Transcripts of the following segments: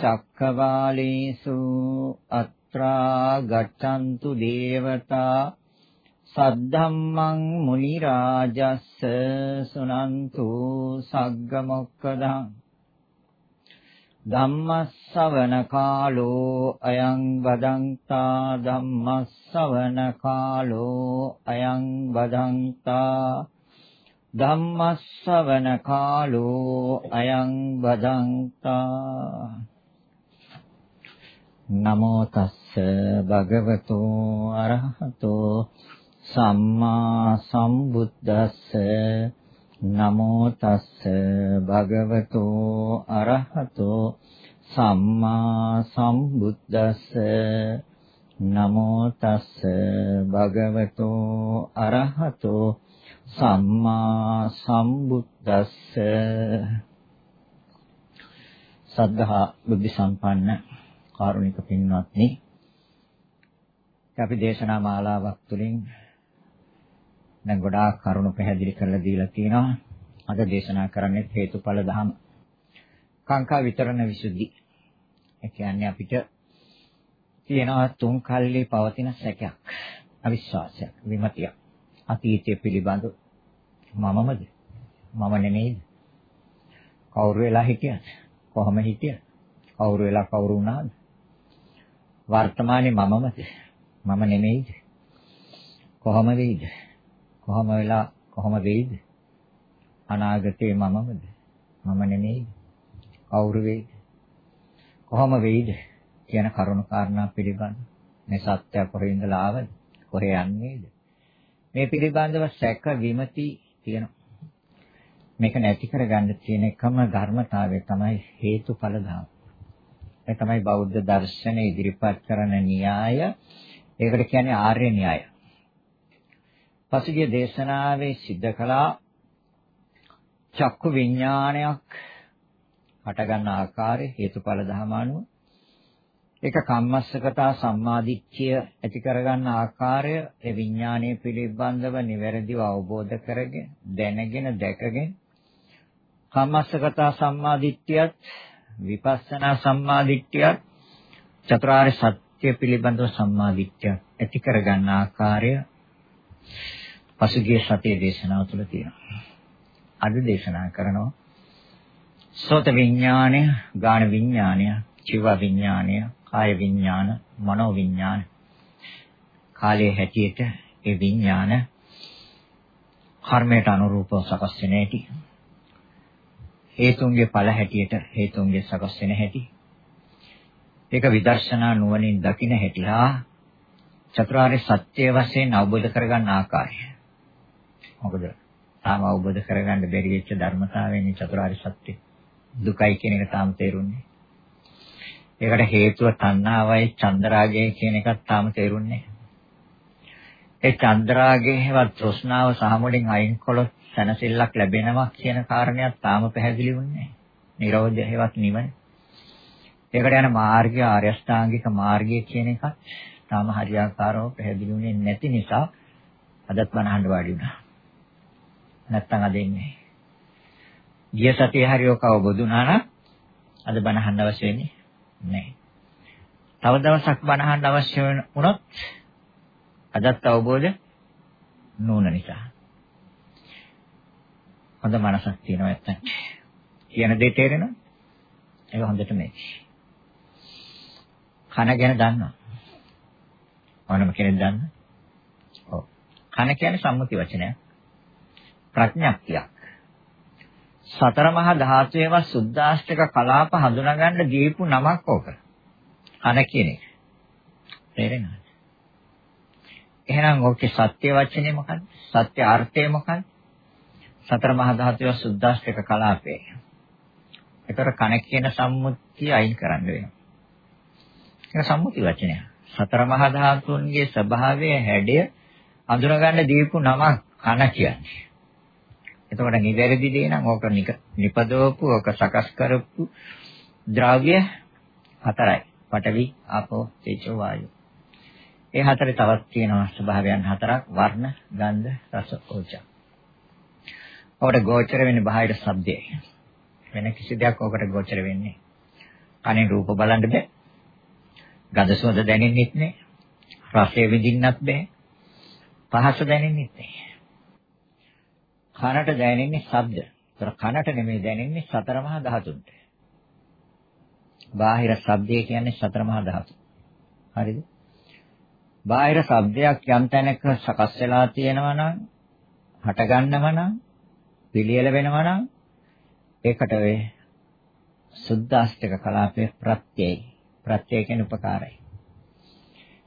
චක්කවාලේසු අත්‍රා ගච්ඡන්තු දේවතා සද්ධම්මං මුනි රාජස්ස සුනන්තු සග්ග මොක්කදං ධම්මස්සවන කාලෝ අයං බදන්තා ධම්මස්සවන කාලෝ අයං බදන්තා ධම්මස්සවන කාලෝ අයං බදන්තා නමෝ තස්ස භගවතෝ අරහතෝ සම්මා සම්බුද්දස්ස. නමෝ තස්ස භගවතෝ අරහතෝ සම්මා සම්බුද්දස්ස. නමෝ තස්ස භගවතෝ අරහතෝ සම්මා සම්බුද්දස්ස. සද්ධා බුද්ධ සම්පන්න කාරුණික පින්වත්නි අපි දේශනා මාලාවක් තුළින් දැන් ගොඩාක් කරුණු පැහැදිලි කරලා දීලා තියෙනවා. අද දේශනා කරන්නේ හේතුඵල ධම. කාංකා විතරණ විසුද්ධි. ඒ කියන්නේ අපිට තියෙනවා තුන් කල්ලි පවතින සැකයක්. අවිශ්වාසයක්, විමතියක්. අතීතය පිළිබඳ මමමද? මම නෙමෙයිද? කවුරු වෙලා හිටියද? කොහොම හිටියද? කවුරු වෙලා කවුරු වුණාද? වර්තමානයේ මමමද? මම නෙමෙයිද? කොහොම වෙයිද? කොහොම වෙලා කොහොම වෙයිද? අනාගතේ මමමද? මම නෙමෙයිද? කවුරු වෙයිද? කොහොම වෙයිද? කියන කරුණු කාරණා පිළිබඳ මේ සත්‍ය කොහේ ඉඳලා ආවද? කොහේ යන්නේද? මේ පිළිබඳව සැක විමති තියෙනවා. මේක නැති කරගන්න තියෙන එකම ධර්මතාවය තමයි හේතුඵල ධර්ම. ඒ තමයි බෞද්ධ දර්ශනය ඉදිරිපත් කරන න්‍යාය. ඒකට කියන්නේ ආර්ය න්‍යාය. පසුගිය දේශනාවේ සිද්ධ කළා චක්කු විඥානයක් හටගන්න ආකාරය හේතුඵල ධම අනුව ඒක කම්මස්සකතා සම්මාදිච්ඡය ඇති කරගන්න ආකාරය ඒ විඥානයේ පිළිබඳව නිවැරදිව අවබෝධ කරගෙන දැනගෙන දැකගෙන කම්මස්සකතා සම්මාදිට්ඨියත් විපස්සනා සම්මාදිට්ඨියත් චතුරාර්ය සත්‍ය පිළිබඳව සම්මාදිට්ඨිය ඇති කරගන්න ආකාරය පසුගිය සතියේ දේශනාව තුළ තියෙනවා. අද දේශනා කරනවා සෝත විඥානය, ගාන විඥානය, චිව විඥානය, කාය විඥාන, මනෝ විඥාන. කාලයේ හැටියට ඒ විඥාන කර්මයට අනුරූපව සකස් වෙන හැටි. හේතුන්ගේ ඵල හැටියට හේතුන්ගේ සකස් වෙන හැටි. ඒක විදර්ශනා නුවණින් දකින හැටි හා චතුරාර්ය සත්‍ය වශයෙන් අවබෝධ කරගන්න ආකාරය. මොකද තාම අවබෝධ කරගන්න බැරි වෙච්ච ධර්මතාවයනේ චතුරාර්ය සත්‍ය. දුකයි කියන එක තාම තේරුන්නේ. ඒකට හේතුව තණ්හාවයි චන්දරාගය කියන එකත් තාම තේරුන්නේ ඒ චන්දරාගයේ හෙවත් තෘෂ්ණාව සාමුලින් අයින් කළොත් සැනසෙල්ලක් ලැබෙනවා කියන කාරණයක් තාම පැහැදිලි වුණේ නැහැ. නිරෝධය හෙවත් නිවන. ඒකට යන මාර්ගය ආර්ය අෂ්ටාංගික මාර්ගය කියන එකත් තාම හරියාකාරව පැහැදිලි වුණේ නැති නිසා අදත් බණහඬ වාඩි වුණා. නැත්තම් අද ඉන්නේ. ගිය සතියේ හරි ඔක අවබෝධ වුණා නම් අද බණ අහන්න අවශ්‍ය වෙන්නේ නැහැ. තව දවසක් බණ අහන්න අවශ්‍ය වුණොත් අදත් අවබෝධ නොවන නිසා. හොඳ මනසක් තියෙනවා නැත්තම්. කියන දේ තේරෙනවද? ඒක හොඳට මේ. කන ගැන දන්නවා. ඕනම කෙනෙක් දන්න. ඔව්. කන කියන්නේ සම්මුති වචනයක්. ප්‍රඥප්තියක්. සතර මහා ධාතුවේම සුද්දාෂ්ටක කලාප හඳුනාගන්න දීපු නමක් ඕක. අන කියන එක. තේරෙනවද? එහෙනම් ඕකේ සත්‍ය වචනේ මොකක්ද? සත්‍ය අර්ථය මොකක්ද? සතර මහා ධාතුවේ සුද්දාෂ්ටක කලාපේ. ඒතර කන කියන සම්මුතිය අයින් කරන්න වෙනවා. ඒක සම්මුති වචනයක්. සතර මහා ධාතුන්ගේ ස්වභාවය හැඩය අඳුනගන්න දීපු නමක් කන කියන්නේ. එතකොට නිවැරදි දේ නම් ඕක නිපදවපු ඕක සකස් කරපු ද්‍රව්‍ය හතරයි. පඨවි, ආපෝ, තේජෝ, වායෝ. ඒ හතරේ තවත් තියෙනවා ස්වභාවයන් හතරක් වර්ණ, ගන්ධ, රස, ඕජා. ඔකට ගෝචර වෙන්නේ බාහිර ශබ්දය. වෙන කිසි දෙයක් ඔකට ගෝචර වෙන්නේ. කනෙන් රූප බලන්න බෑ. ගඳ සුවඳ දැනෙන්නෙත් නෑ. රසය විඳින්නත් බෑ. පහස දැනෙන්නෙත් නෑ. කනට දැනෙන්නේ ශබ්ද. ඒතර කනට නෙමෙයි දැනෙන්නේ සතර මහා ධාතුන්ට. බාහිර ශබ්දය කියන්නේ සතර මහා ධාතු. හරිද? බාහිර ශබ්දයක් යම් තැනක සකස් වෙලා තියෙනවා නම් හට ගන්නව නම් පිළියෙල වෙනවා නම් ඒකට වේ සුද්දාස්තික කලාපයේ ප්‍රත්‍යයයි. ප්‍රත්‍යය කියන්නේ උපකාරයි.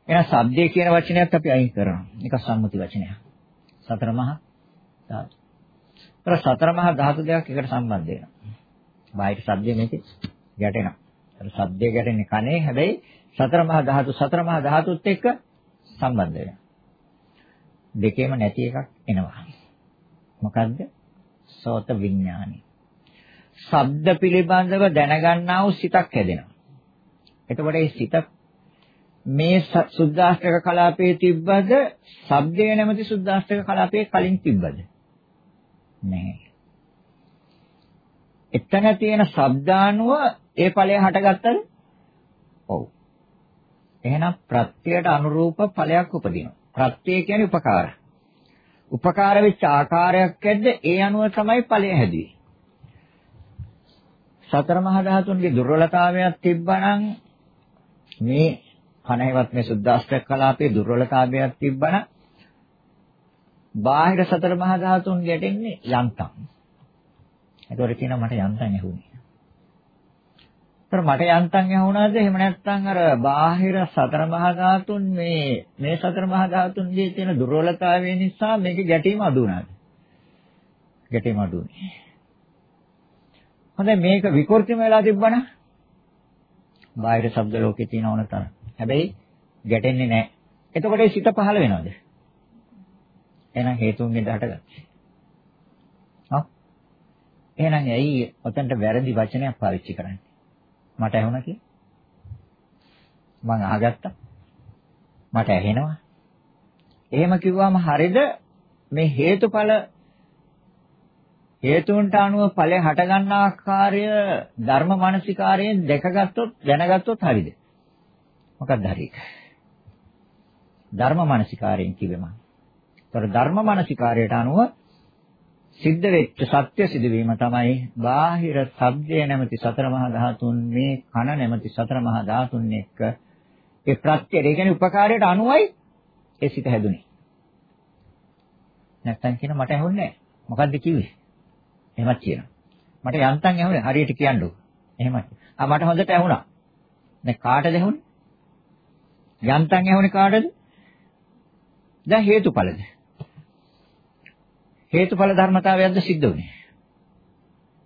එහෙනම් ශබ්දය කියන වචනයත් අපි අයින් කරනවා. ඒක සම්මුති වචනයක්. සතර මහා ධාතු. ඒතර සතර මහා ධාතු දෙකක් එකට සම්බන්ධ වෙනවා. බාහිර ශබ්දය මේකේ ගැටෙනවා. ඒතර ශබ්දය ගැටෙන්නේ කනේ හැබැයි සතර මහා ධාතු සතර මහා ධාතුත් එක්ක සම්බන්ධ වෙනවා. දෙකේම නැති එකක් එනවා. මොකද්ද? සෝත විඥානි. ශබ්ද පිළිබඳව දැනගන්නා වූ සිතක් හැදෙනවා. එතකොට මේ සිත මේ සුද්දාෂ්ටක කලාපයේ තිබ්බද? ශබ්දය නැමැති සුද්දාෂ්ටක කලාපයේ කලින් තිබ්බද? නැහැ. එතන තියෙන ශබ්දානුව ඒ ඵලය හටගත්තද? ඔව්. එහෙනම් ප්‍රත්‍යයට අනුරූප ඵලයක් උපදිනවා. ප්‍රත්‍ය කියන්නේ උපකාර. උපකාර වෙච්ච ආකාරයක් ඇද්ද ඒ අනුව තමයි ඵලය හැදුවේ. සතර මහා ධාතුන්ගේ දුර්වලතාවයක් තිබ්බනම් මේ කණේවත් මේ සුද්දාස්ත්‍රක කලාපයේ දුර්වලතාවයක් තිබ්බනම් බාහිර සතර මහා ධාතුන් ගැටෙන්නේ යන්තම්. ඒතකොට කියනවා මට යන්තම් ඇහුනේ. ඒතර මට යන්තම් ඇහුණාද එහෙම නැත්නම් අර බාහිර සතර මහා ධාතුන් මේ මේ සතර මහා ධාතුන්ගේ තියෙන දුර්වලතාවය නිසා මේක ගැටීම අඩු වුණාද? ගැටීම අඩුනේ. හොඳයි මේක විකෘතිම වෙලා තිබ්බනම් බාහිර ශබ්ද ලෝකේ තියෙන ඕන තරම්. හැබැයි ගැටෙන්නේ නැහැ. එතකොට ඒ සිත පහළ වෙනවද? එහෙනම් හේතුන්ගෙන් හටගත්තේ. හා? එහෙනම් ඇයි ඔතනට වැරදි වචනයක් පාවිච්චි කරන්නේ? මට ඇහුණා කිය. මං අහගත්තා. මට ඇහෙනවා. එහෙම කිව්වම හරිද? මේ හේතුඵල හේතුන්ට අනුව ඵලය හටගන්න ආකාරය ධර්ම මානසිකාරයෙන් දැකගත්තොත් දැනගත්තොත් හරිද? මොකක්ද හරි? ධර්ම මානසිකාරයෙන් කිව්වේ මම. ඒතර ධර්ම මානසිකාරයට අනුව සිද්ධ වෙච්ච සත්‍ය සිදුවීම තමයි බාහිර සබ්දය නැමැති සතර මහා ධාතුන් මේ කන නැමැති සතර මහා ධාතුන් එක්ක ඒ ප්‍රත්‍යය ඒ කියන්නේ උපකාරයට අනුවයි ඒ සිත හැදුනේ. නැත්තම් කියන මට ඇහුන්නේ නැහැ. මොකද්ද කිව්වේ? එහෙමත් කියනවා. මට යන්තම් ඇහුනේ හරියට කියන්නකො. එහෙමයි. ආ මට හොඳට ඇහුණා. දැන් කාටද ඇහුනේ? යන්තම් ඇහුනේ කාටද? දැන් හේතුඵලද? හේතුඵල ධර්මතාවයක්ද සිද්ධ වුනේ.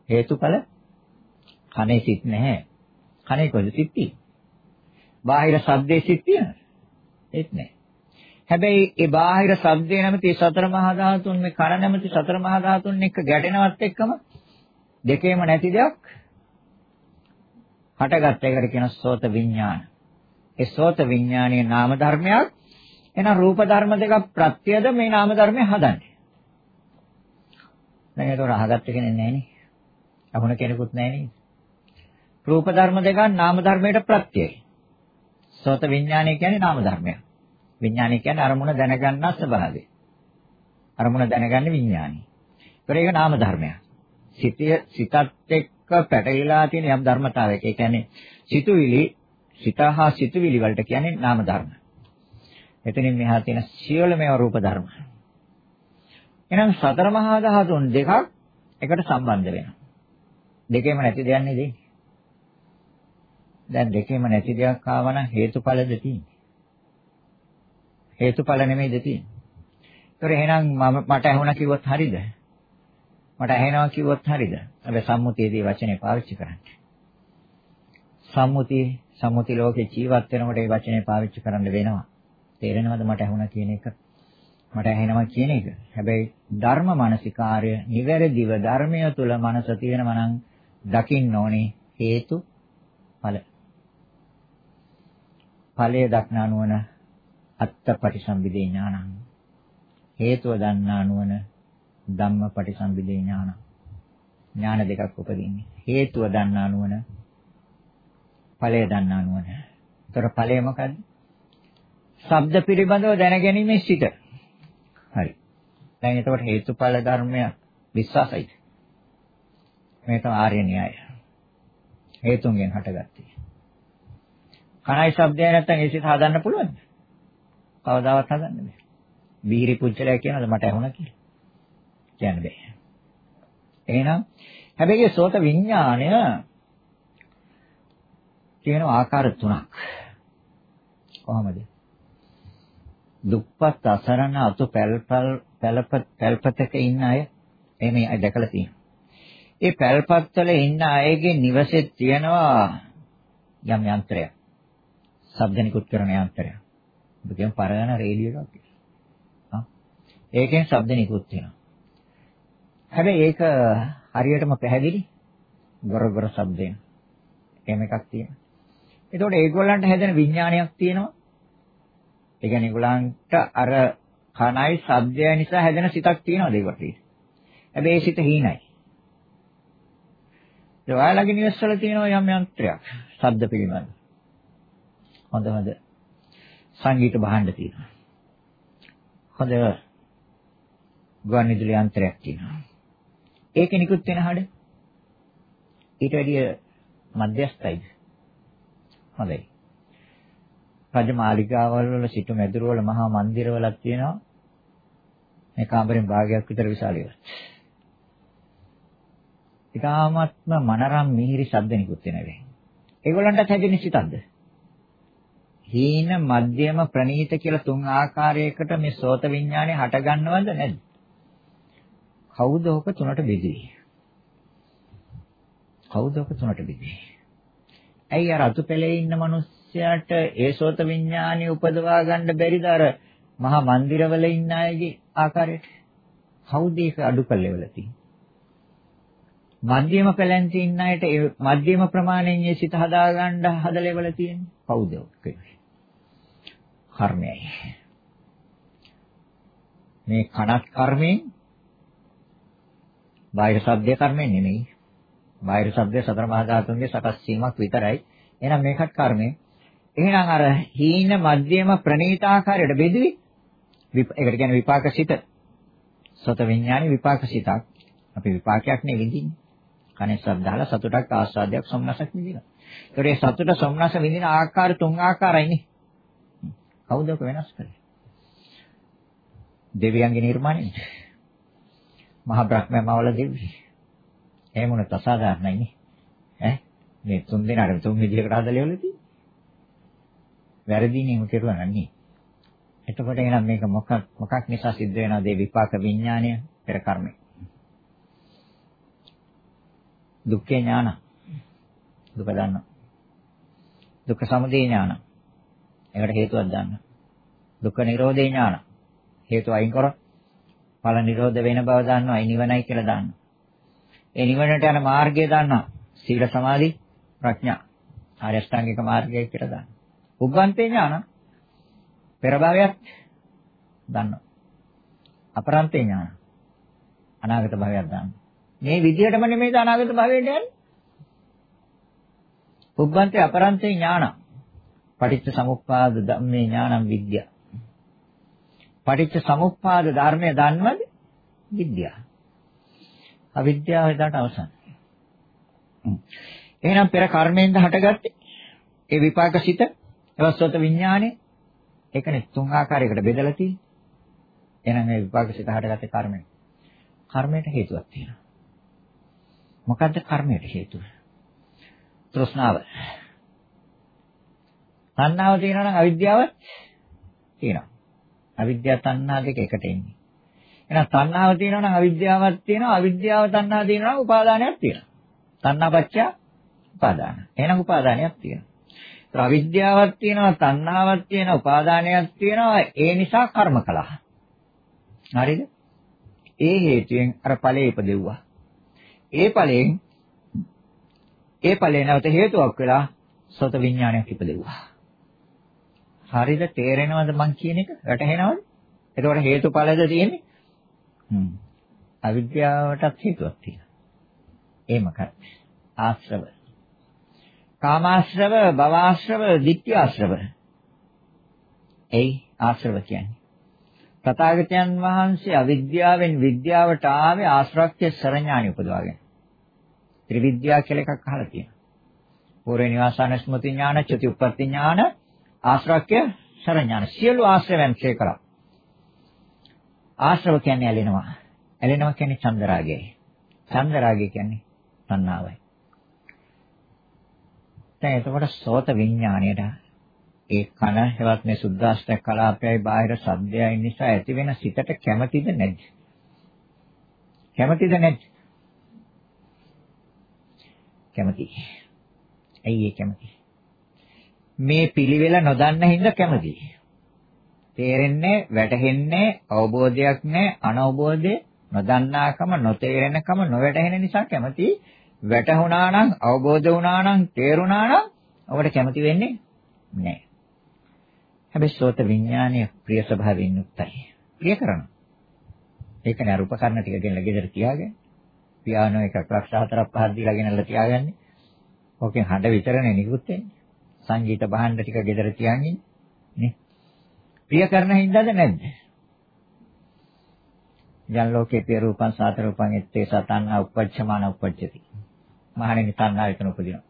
හේතුඵල කනේ සිත් නැහැ. කනේ කොහෙද සිත් තියෙන්නේ? බාහිර ශබ්දේ සිත් තියෙනවද? ඒත් නැහැ. හැබැයි ඒ බාහිර ශබ්දේ නැමැති සතර මහා ධාතුන් මේ කන නැමැති සතර මහා ධාතුන් එක්ක ගැටෙනවත් එක්කම දෙකේම නැති දෙයක් හටගත් එකට කියන සෝත විඥාන. ඒ සෝත විඥානීය නාම ධර්මයක්. එහෙනම් රූප ධර්ම දෙක ප්‍රත්‍යද මේ නාම ධර්මය හදන්නේ. දැන් ඒක රහගත්ත කෙනෙක් නැහැ නේ. අහුණ කෙනෙකුත් නැහැ නේ. රූප ධර්ම දෙක නාම ධර්මයට ප්‍රත්‍යයයි. සෝත විඥානය කියන්නේ නාම ධර්මයක්. විඥානය කියන්නේ අරමුණ දැනගන්නා ස්වභාවය. අරමුණ දැනගන්නේ විඥානි. ඒතර ඒක නාම ධර්මයක්. සිතේ සිතත් එක්ක පැටලිලා තියෙන යම් ධර්මතාවයක. ඒ කියන්නේ සිතුවිලි සිත හා සිතුවිලි වලට කියන්නේ නාම ධර්ම. එතනින් මෙහා තියෙන සියලුම රූප ධර්ම. එහෙනම් සතර මහා ධාතුන් දෙකක් එකට සම්බන්ධ වෙනවා. දෙකේම නැති දෙයක් නේද? දැන් දෙකේම නැති දෙයක් ආවනම් හේතුඵලද තියෙන්නේ. හේතුඵල නෙමෙයිද තියෙන්නේ. ඒතර එහෙනම් මම මට ඇහුණා කිව්වොත් හරියද? මට ඇහෙනවා කිව්වොත් හරියද? අපි සම්මුතියේදී වචනේ පාවිච්චි කරන්නේ. සම්මුතිය සම්මුති ලෝකේ ජීවත් වෙනකොට මේ වචනේ පාවිච්චි කරන්න වෙනවා. තේරෙනවද මට ඇහුණා කියන එක? මට ඇහෙනවා කියන එක. හැබැයි ධර්ම මානසිකාර්ය නිවැරදිව ධර්මය තුල මනස තියෙනවා නම් දකින්න ඕනේ හේතු ඵල. ඵලයේ දක්නා නුවණ අත්තපටිසම්භිදේ ඥානං. හේතුව දන්නා නුවණ ධම්මපටිසම්භිදේ ඥානං. ඥාන දෙකක් උපදින්නේ. හේතුව දන්නා නුවණ ඵලය දන්නා නුවණ. ඒතර ඵලය මොකද්ද? ශබ්ද පිළිබඳව දැනගැනීමේ සිට. හරි. දැන් එතකොට හේතුඵල ධර්මය විශ්වාසයිද? මේ තමයි ආර්ය න්‍යාය. හේතුන්ගෙන් හටගත්තේ. කණයි ශබ්දය නැත්තම් ඒ සිත හදන්න පුළුවන්ද? කවදාවත් හදන්න බෑ. වීරි පුච්චලයා කියනවාද මට ඇහුණා කියලා? කියන්න බෑ. එහෙනම් හැබැයි සෝත විඥාණය තියෙන ආකාර තුනක්. කොහොමද? දුප්පත් අසරණ අතු පැල්පල් පැලප පැල්පතක ඉන්න අය එමේ දැකලා තියෙනවා. ඒ පැල්පත්වල ඉන්න අයගේ නිවසෙත් තියෙනවා යම් යන්ත්‍රයක්. ශබ්ද නිකුත් කරන යන්ත්‍රයක්. ඔබ කියන පරණ රේඩියෝ එකක්. හා. ඒකෙන් ශබ්ද නිකුත් වෙනවා. හැබැයි ඒක හරියටම පැහැදිලි ගොර ගොර ශබ්දයෙන්. එහෙම එකක් තියෙනවා. එතකොට ඒගොල්ලන්ට හැදෙන විඥානයක් තියෙනවා. ඒ කියන්නේ ඒගොල්ලන්ට අර කනයි ශබ්දය නිසා හැදෙන සිතක් තියෙනවද ඒකට? හැබැයි ඒ සිත හීනයි. ඒ ඔයාලගේ නිවස්වල තියෙන යම් යන්ත්‍රයක් ශබ්ද පිළිබඳ. හොඳ හොඳ සංගීත භාණ්ඩ තියෙනවා. හොඳ ගුවන් විදුලි යන්ත්‍රයක් තියෙනවා. ඒකේ නිකුත් වෙන හඩ ඊට වැඩිය මධ්‍යස්ථයිද? හොඳයි. රජ මාලිගාවල් වල සිටු මැදුරවල මහා මන්දිරවලක් තියෙනවා. මේ කාමරෙන් භාගයක් විතර විශාලයි. ඊටාත්ම මනරම් මිහිරි ශබ්ද නිකුත් වෙනවා. ඒගොල්ලන්ටත් හැදෙන්නේ සිතක්ද? හීන මධ්‍යම ප්‍රනීත කියලා තුන් ආකාරයකට මේ සෝත විඥානය හට ගන්නවද නැද්ද? කවුද ඔක තුනට බෙදුවේ? කවුද ඔක තුනට බෙදුවේ? ඇයි අර අතුපැලේ ඉන්න මිනිස්සයාට ඒ සෝත විඥානය උපදවා ගන්න බැරිද අර මහා මන්දිරවල ඉන්න අයගේ ආකාරයට? කවුද ඒක අඩු කළේවල තියෙන්නේ? මධ්‍යම පැලැන්ති ඉන්න අයට ඒ මධ්‍යම ප්‍රමාණයෙන් ඒ සිත හදාගන්න හදලේවල තියෙන්නේ. කවුද ඔක? කර්මයයි. මේ කනත් කර්මයෙන් බාහිර ශබ්දයේ කර්මයෙන් නෙමෙයි. බාහිර ශබ්දයේ සතර මහා ධාතුන්ගේ සකස් වීමක් විතරයි. එහෙනම් මේකත් කර්මය. එහෙනම් අර හීන මධ්‍යම ප්‍රණීතාකාරයට බෙදුවේ. ඒකට කියන්නේ විපාක සිත. සත විඥානේ විපාක සිතක්. අපි විපාකයක් නේ විඳින්නේ. කනේ ශ්‍රද්ධාල සතුටක් ආස්වාදයක් සොම්නසක් විඳිනවා. ඒකට ඒ සතුට සොම්නස විඳින ආකාර තුන් ආකාරයිනේ. කවුද ඔක වෙනස් කරන්නේ? දෙවියන්ගේ නිර්මාණය. මහා බ්‍රහ්මයාමවල දෙවි. එහෙම උනත් අසාධාරණයි නේ. ඈ මේ තුන් දෙනාට තුන් විදිහකට හදලා ඉවරලා තියෙන්නේ. වැරදිනේ උන් කෙරුවා නන්නේ. එතකොට එහෙනම් මේක මොකක් මොකක් නිසා සිද්ධ වෙනවද මේ විපාක විඥානය පෙර කර්මය? දුක්ඛේ ඥාන. දුක දන්නවා. දුක්ඛ සමුදය ඥාන. ඒකට හේතුවක් දන්න. දුක්ඛ නිරෝධේ ඥාන. හේතු අයින් කරොත් ඵල නිරෝධ වෙන බව දන්නවා. ඒ නිවනයි කියලා දන්නවා. ඒ නිවනට යන මාර්ගය දන්නවා. සීල සමාධි ප්‍රඥා. ආර්ය අෂ්ටාංගික මාර්ගය කියලා දන්නවා. උග්ගන්තේ ඥාන පෙර භවයක් දන්නවා. අපරන්තේ ඥාන අනාගත භවයක් දන්නවා. මේ විදිහටම නෙමෙයි අනාගත භවයට යන්නේ. උග්ගන්තේ අපරන්තේ ඥාන පටිච්ච සමුප්පාද ධම්මේ ඥානං විද්‍යා. පටිච්ච සමුප්පාද ධර්මය දන්නවද? විද්‍යාව. අවිද්‍යාව එදාට අවසන්. එහෙනම් පෙර කර්මයෙන්ද හටගත්තේ ඒ විපාකසිත එවස්වත විඥානේ ඒකනේ තුන් ආකාරයකට බෙදලා තියෙන්නේ. එහෙනම් මේ විපාකසිත හටගත්තේ කර්මයෙන්. කර්මයට හේතුවක් තියෙනවා. මොකද්ද කර්මයට හේතුව? තෘෂ්ණාව. තණ්හාව තියෙනවා නම් අවිද්‍යාව තියෙනවා. අවිද්‍යාව තණ්හා දෙක එකට එන්නේ. එහෙනම් තණ්හාව තියෙනවා නම් අවිද්‍යාවක් තියෙනවා. අවිද්‍යාව තණ්හා තියෙනවා නම් උපාදානයක් තියෙනවා. තණ්හාපච්චය උපාදාන. එහෙනම් උපාදානයක් තියෙනවා. ඒතර අවිද්‍යාවක් තියෙනවා, තණ්හාවක් තියෙනවා, උපාදානයක් තියෙනවා. ඒ නිසා කර්ම කළා. හරිද? ඒ හේතුවෙන් අර ඵලයේ ඉපදෙව්වා. ඒ ඵලයෙන් ඒ ඵලේ නැවත හේතුවක් වෙලා සත විඥානයක් ඉපදෙව්වා. හරිද තේරෙනවද මං කියන එක? වැටහෙනවද? එතකොට හේතුඵලද තියෙන්නේ? හ්ම්. අවිද්‍යාවටත් හේතුවක් තියෙනවා. ඒ මොකක්ද? ආශ්‍රව. කාමාශ්‍රව, භවආශ්‍රව, ditthියාශ්‍රව. එයි ආශ්‍රව කියන්නේ. තථාගතයන් වහන්සේ අවිද්‍යාවෙන් විද්‍යාවට ආවේ ආශ්‍රක්‍ය සරඥාණි උපදවාගෙන. ත්‍රිවිද්‍යා කියලා එකක් අහලා තියෙනවා. පූර්ව නිවාසාන ස්මෘති ඥාන, චුති උප්පත්ති ඥාන, ආශ්‍රක්‍ය සරඥාන. සියලු ආශ්‍රයයන් ක්ෂය කරා. ආශ්‍රව කියන්නේ ඇලෙනවා. ඇලෙනවා කියන්නේ චන්දරාගයයි. චන්දරාගය කියන්නේ තණ්හාවයි. දැන් එතකොට සෝත විඥාණයට ඒ කන හෙවත් මේ සුද්දාෂ්ටක කලාපයයි බාහිර සද්දයයි නිසා ඇති වෙන සිතට කැමතිද නැද්ද? කැමතිද නැද්ද? කැමති. ඇයි ඒ කැමති? මේ පිළිවෙල නොදන්න හින්දා කැමති. තේරෙන්නේ, වැටහෙන්නේ, අවබෝධයක් නැහැ, අනවබෝධය, නොදන්නාකම, නොතේරෙනකම, නොවැටහෙන නිසා කැමති. වැටහුණා නම්, අවබෝධ වුණා නම්, තේරුණා නම් ඔබට කැමති වෙන්නේ නැහැ. හැබැයි සෝත විඥානය ප්‍රිය ස්වභාවයෙන් යුක්තයි. ප්‍රිය කරනවා. ඒකනේ අර උපකරණ ටික ගෙනලා ගෙදර තියාගෙන පියානෝ එකක් ලක්ෂ හතරක් පහක් දීලා ගෙනල්ලා තියාගන්නේ. ඕකෙන් හඬ විතරනේ නිකුත් වෙන්නේ. සංගීත භාණ්ඩ ටික ගෙදර තියාගෙන නේ. ප්‍රිය කරන හින්දාද නැද්ද? යන් ලෝකේ පිය රූපං සාත රූපං එත්තේ සතන්න උපච්චමාන උපච්චති. මහණෙනි තණ්හාව එතන උපදිනවා.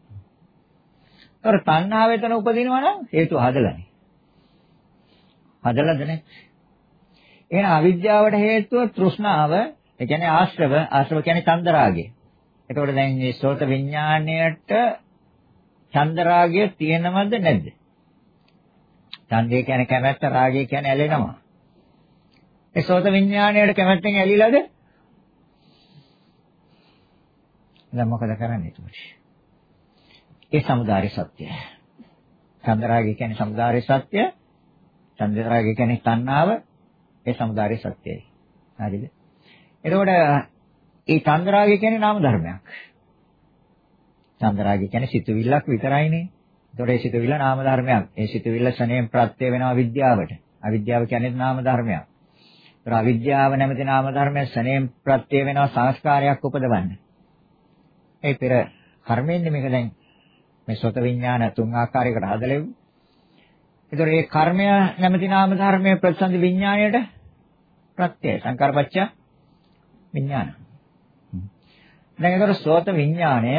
ඒතර තණ්හාව එතන උපදිනවා නම් හේතුව හදලානේ. හදලාද නැහැ? එහෙනම් අවිද්‍යාවට හේතුව තෘෂ්ණාව, ඒ කියන්නේ ආශ්‍රව, ආශ්‍රව කියන්නේ චන්දරාගය. එතකොට දැන් මේ සෝත විඥාණයට චන්දරාගය තියෙනවද නැද්ද? ඡන්දය කියන්නේ කැමැත්ත, රාගය කියන්නේ ඇලෙනවා. ඒ සෝත විඥාණයට කැමැත්තෙන් ඇලිලාද? දැන් මොකද කරන්නේ එතකොට? ඒ සමුදාය සත්‍යය. චන්දරාගය කියන්නේ සමුදාය සත්‍ය. චන්දරාගය කියන්නේ තණ්හාව. ඒ සමුදාය සත්‍යයි. හරිද? එතකොට ඒ චන්දරාගය කියන්නේ නාම ධර්මයක්. චන්දරාගය කියන්නේ සිතුවිල්ලක් විතරයිනේ. ඒතකොට ඒ සිතුවිල්ල නාම ධර්මයක්. ඒ සිතුවිල්ල ශනේම් ප්‍රත්‍ය වෙනවා විද්‍යාවට. අවිද්‍යාව කියන්නේ නාම ධර්මයක්. ඒතර අවිද්‍යාව නැමැති නාම ධර්මය ශනේම් ප්‍රත්‍ය වෙනවා සංස්කාරයක් උපදවන්න. ඒ පෙර කර්මයෙන්නේ මේක දැන් මේ සොත විඥාන තුන් ආකාරයකට හදලෙව්. ඒතර මේ කර්මය නැමැති නාම ධර්මයේ ප්‍රතිසන්දි විඥාණයට ප්‍රත්‍යය සංකාරපච්ච විඥාන. දැන් ඒතර සෝත විඥාණය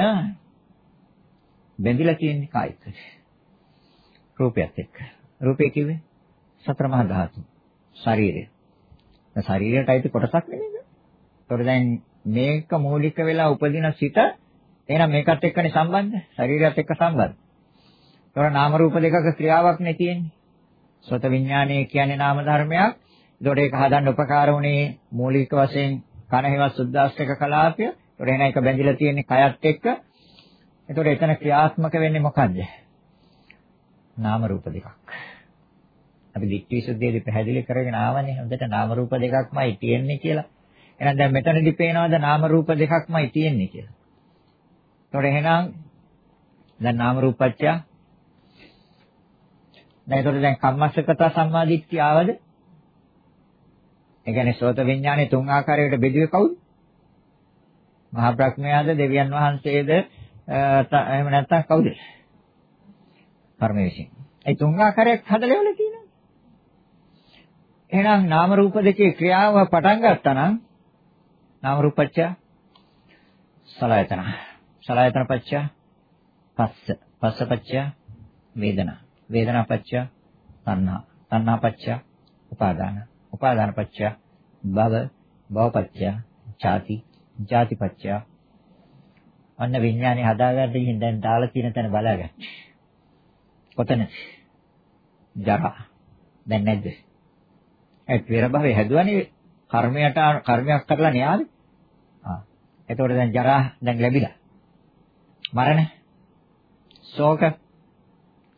බැඳිලා තියෙන්නේ කායික. රූපයත් එක්ක. රූපය කිව්වේ සතර මහා ධාතු. ශරීරය. දැන් ශරීරයට අයිති කොටසක් නෙමෙයිද? ඒතකොට දැන් මේක මූලික වෙලා උපදින සිත එහෙනම් මේකත් එක්කනේ සම්බන්ධ. ශරීරයත් එක්ක සම්බන්ධ. ඒතකොට නාම රූප දෙකක ක්‍රියාවක් නේ තියෙන්නේ. සෝත විඥානය කියන්නේ නාම ධර්මයක්. ඒතකොට ඒක හදන්න උපකාර වුණේ මූලික වශයෙන් කන හේවත් සුද්දාස්තක කලාපය. ඒතකොට එහෙනම් ඒක බැඳිලා තියෙන්නේ කයත් එක්ක. එතකොට එතන ක්‍රියාත්මක වෙන්නේ මොකද්ද? නාම රූප දෙකක්. අපි දික්විසුද්ධියේදී පැහැදිලි කරගෙන ආවනේ හොඳට නාම රූප දෙකක්මයි තියෙන්නේ කියලා. එහෙනම් දැන් මෙතනදී පේනවද නාම රූප දෙකක්මයි තියෙන්නේ කියලා. එතකොට එහෙනම් දැන් නාම රූපච්චය දැන් එතකොට දැන් කම්මස්සකත සම්මාදිට්ඨිය ආවද? ඒ කියන්නේ සෝත විඥානේ තුන් ආකාරයකට බෙදුවේ කවුද? මහා බ්‍රහ්මයාද දෙවියන් වහන්සේද එහෙම නැත්නම් කවුද? පරමේශින්. ඒ තුන් ආකාරයක් හදලා ඉවල තියෙනවා. එහෙනම් නාම රූප දෙකේ ක්‍රියාව පටන් ගත්තා නම් නාම රූපච්ච සලයතන. සලයතන පච්ච පස්ස. පස්ස පච්ච වේදනා. වේදනා පච්ච තණ්හා. තණ්හා පච්ච උපාදාන. උපාදාන පච්ච භව. භව පච්ච ජාති. ජාති පච්ච අන්න විඥානේ හදාගන්න ගිහින් දැන් දාලා තියෙන තැන බලාගන්න. කොතන? ජරා. දැන් නැද්ද? ඒ පෙර භවයේ හැදුවනේ කර්මයට කර්මයක් කරලා න්යාද? ආ. එතකොට දැන් ජරා දැන් ලැබිලා. මරණ. ශෝක.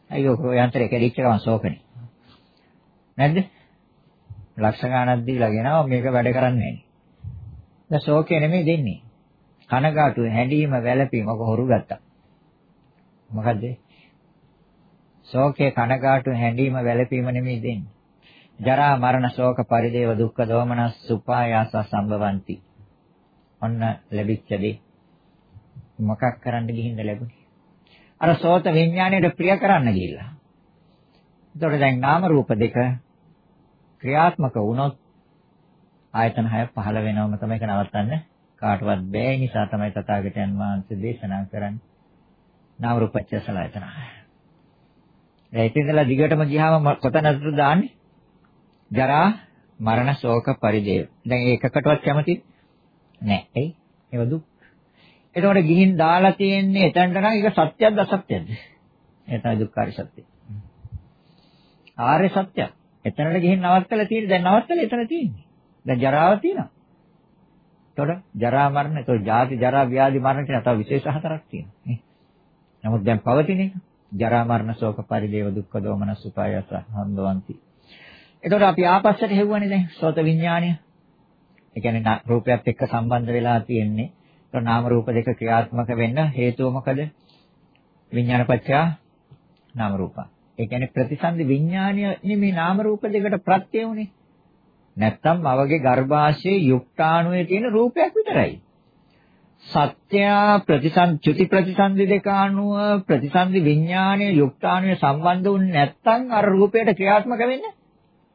අයියෝ යන්ත්‍රය කැඩිච්ච ගමන් ශෝකනේ. නැද්ද? ලක්ෂ ගණනක් දීලා ගෙනාව මේක වැඩ කරන්නේ නැහැ. දැන් ශෝකේ නෙමෙයි දෙන්නේ. කනගාටු හැඬීම වැළපීම ඔක හොරු ගත්තා. මොකද්ද? ශෝකේ කනගාටු හැඬීම වැළපීම නෙමෙයි දෙන්නේ. ජරා මරණ ශෝක පරිදේව දුක්ඛ දෝමනස් සුපායාස සම්භවಂತಿ. ඔන්න ලැබිච්ච දේ මොකක් කරන්න ගිහින්ද ලැබුණේ? අර සෝත විඥාණයට ප්‍රිය කරන්න ගිහිල්ලා. එතකොට දැන් නාම රූප දෙක ක්‍රියාත්මක වුණොත් ආයතන හය පහළ වෙනවම තමයි ඒක නවත්තන්න කාටවත් බැහැ නිසා තමයි තථාගතයන් වහන්සේ දේශනා කරන්නේ නාම රූපච්ඡ සලආයතන. ඒ ඉතින්දලා දිගටම ගියාම කොතනද දාන්නේ? ජරා මරණ ශෝක පරිදේව. දැන් ඒකකටවත් කැමති නැහැ. එයි ඒව දුක්. එතකොට ගිහින් දාලා තියෙන්නේ එතනට නම් ඒක සත්‍යයක්ද අසත්‍යයක්ද? ඒ තමයි දුක්ඛාර සත්‍යය. ආර්ය සත්‍යය. එතනට ගිහින් නවත්තලා තියෙන්නේ දැන් නවත්තලා එතන තියෙන්නේ. දැන් ජරාව තියෙනවා. එතකොට ජරා මරණ, එතකොට ජාති ජරා ව්‍යාධි මරණ කියන තව විශේෂ හතරක් තියෙනවා. නේ? නමුත් දැන් පවතින එක ජරා මරණ ශෝක පරිදේව දුක්ඛ දෝමන සුඛායස හන්දවಂತಿ. එතකොට අපි ආපස්සට හෙව්වනේ දැන් සෝත විඥාණය. ඒ කියන්නේ රූපයත් එක්ක සම්බන්ධ වෙලා තියෙන්නේ. ඒක නාම රූප දෙක ක්‍රියාත්මක වෙන්න හේතුව මොකද? විඥානපච්චය නාම රූප. ඒ කියන්නේ ප්‍රතිසන්දි විඥානය මේ නාම රූප දෙකට ප්‍රත්‍ය උනේ. නැත්තම් මවගේ ගර්භාෂයේ යුක්තාණුවේ තියෙන රූපයක් විතරයි. සත්‍ය ප්‍රතිසන් චුති ප්‍රතිසන්දි දෙක අනුව ප්‍රතිසන්දි විඥානයේ යුක්තාණුවේ සම්බන්ධ වුනේ නැත්තම් අර රූපයට ක්‍රියාත්මක වෙන්නේ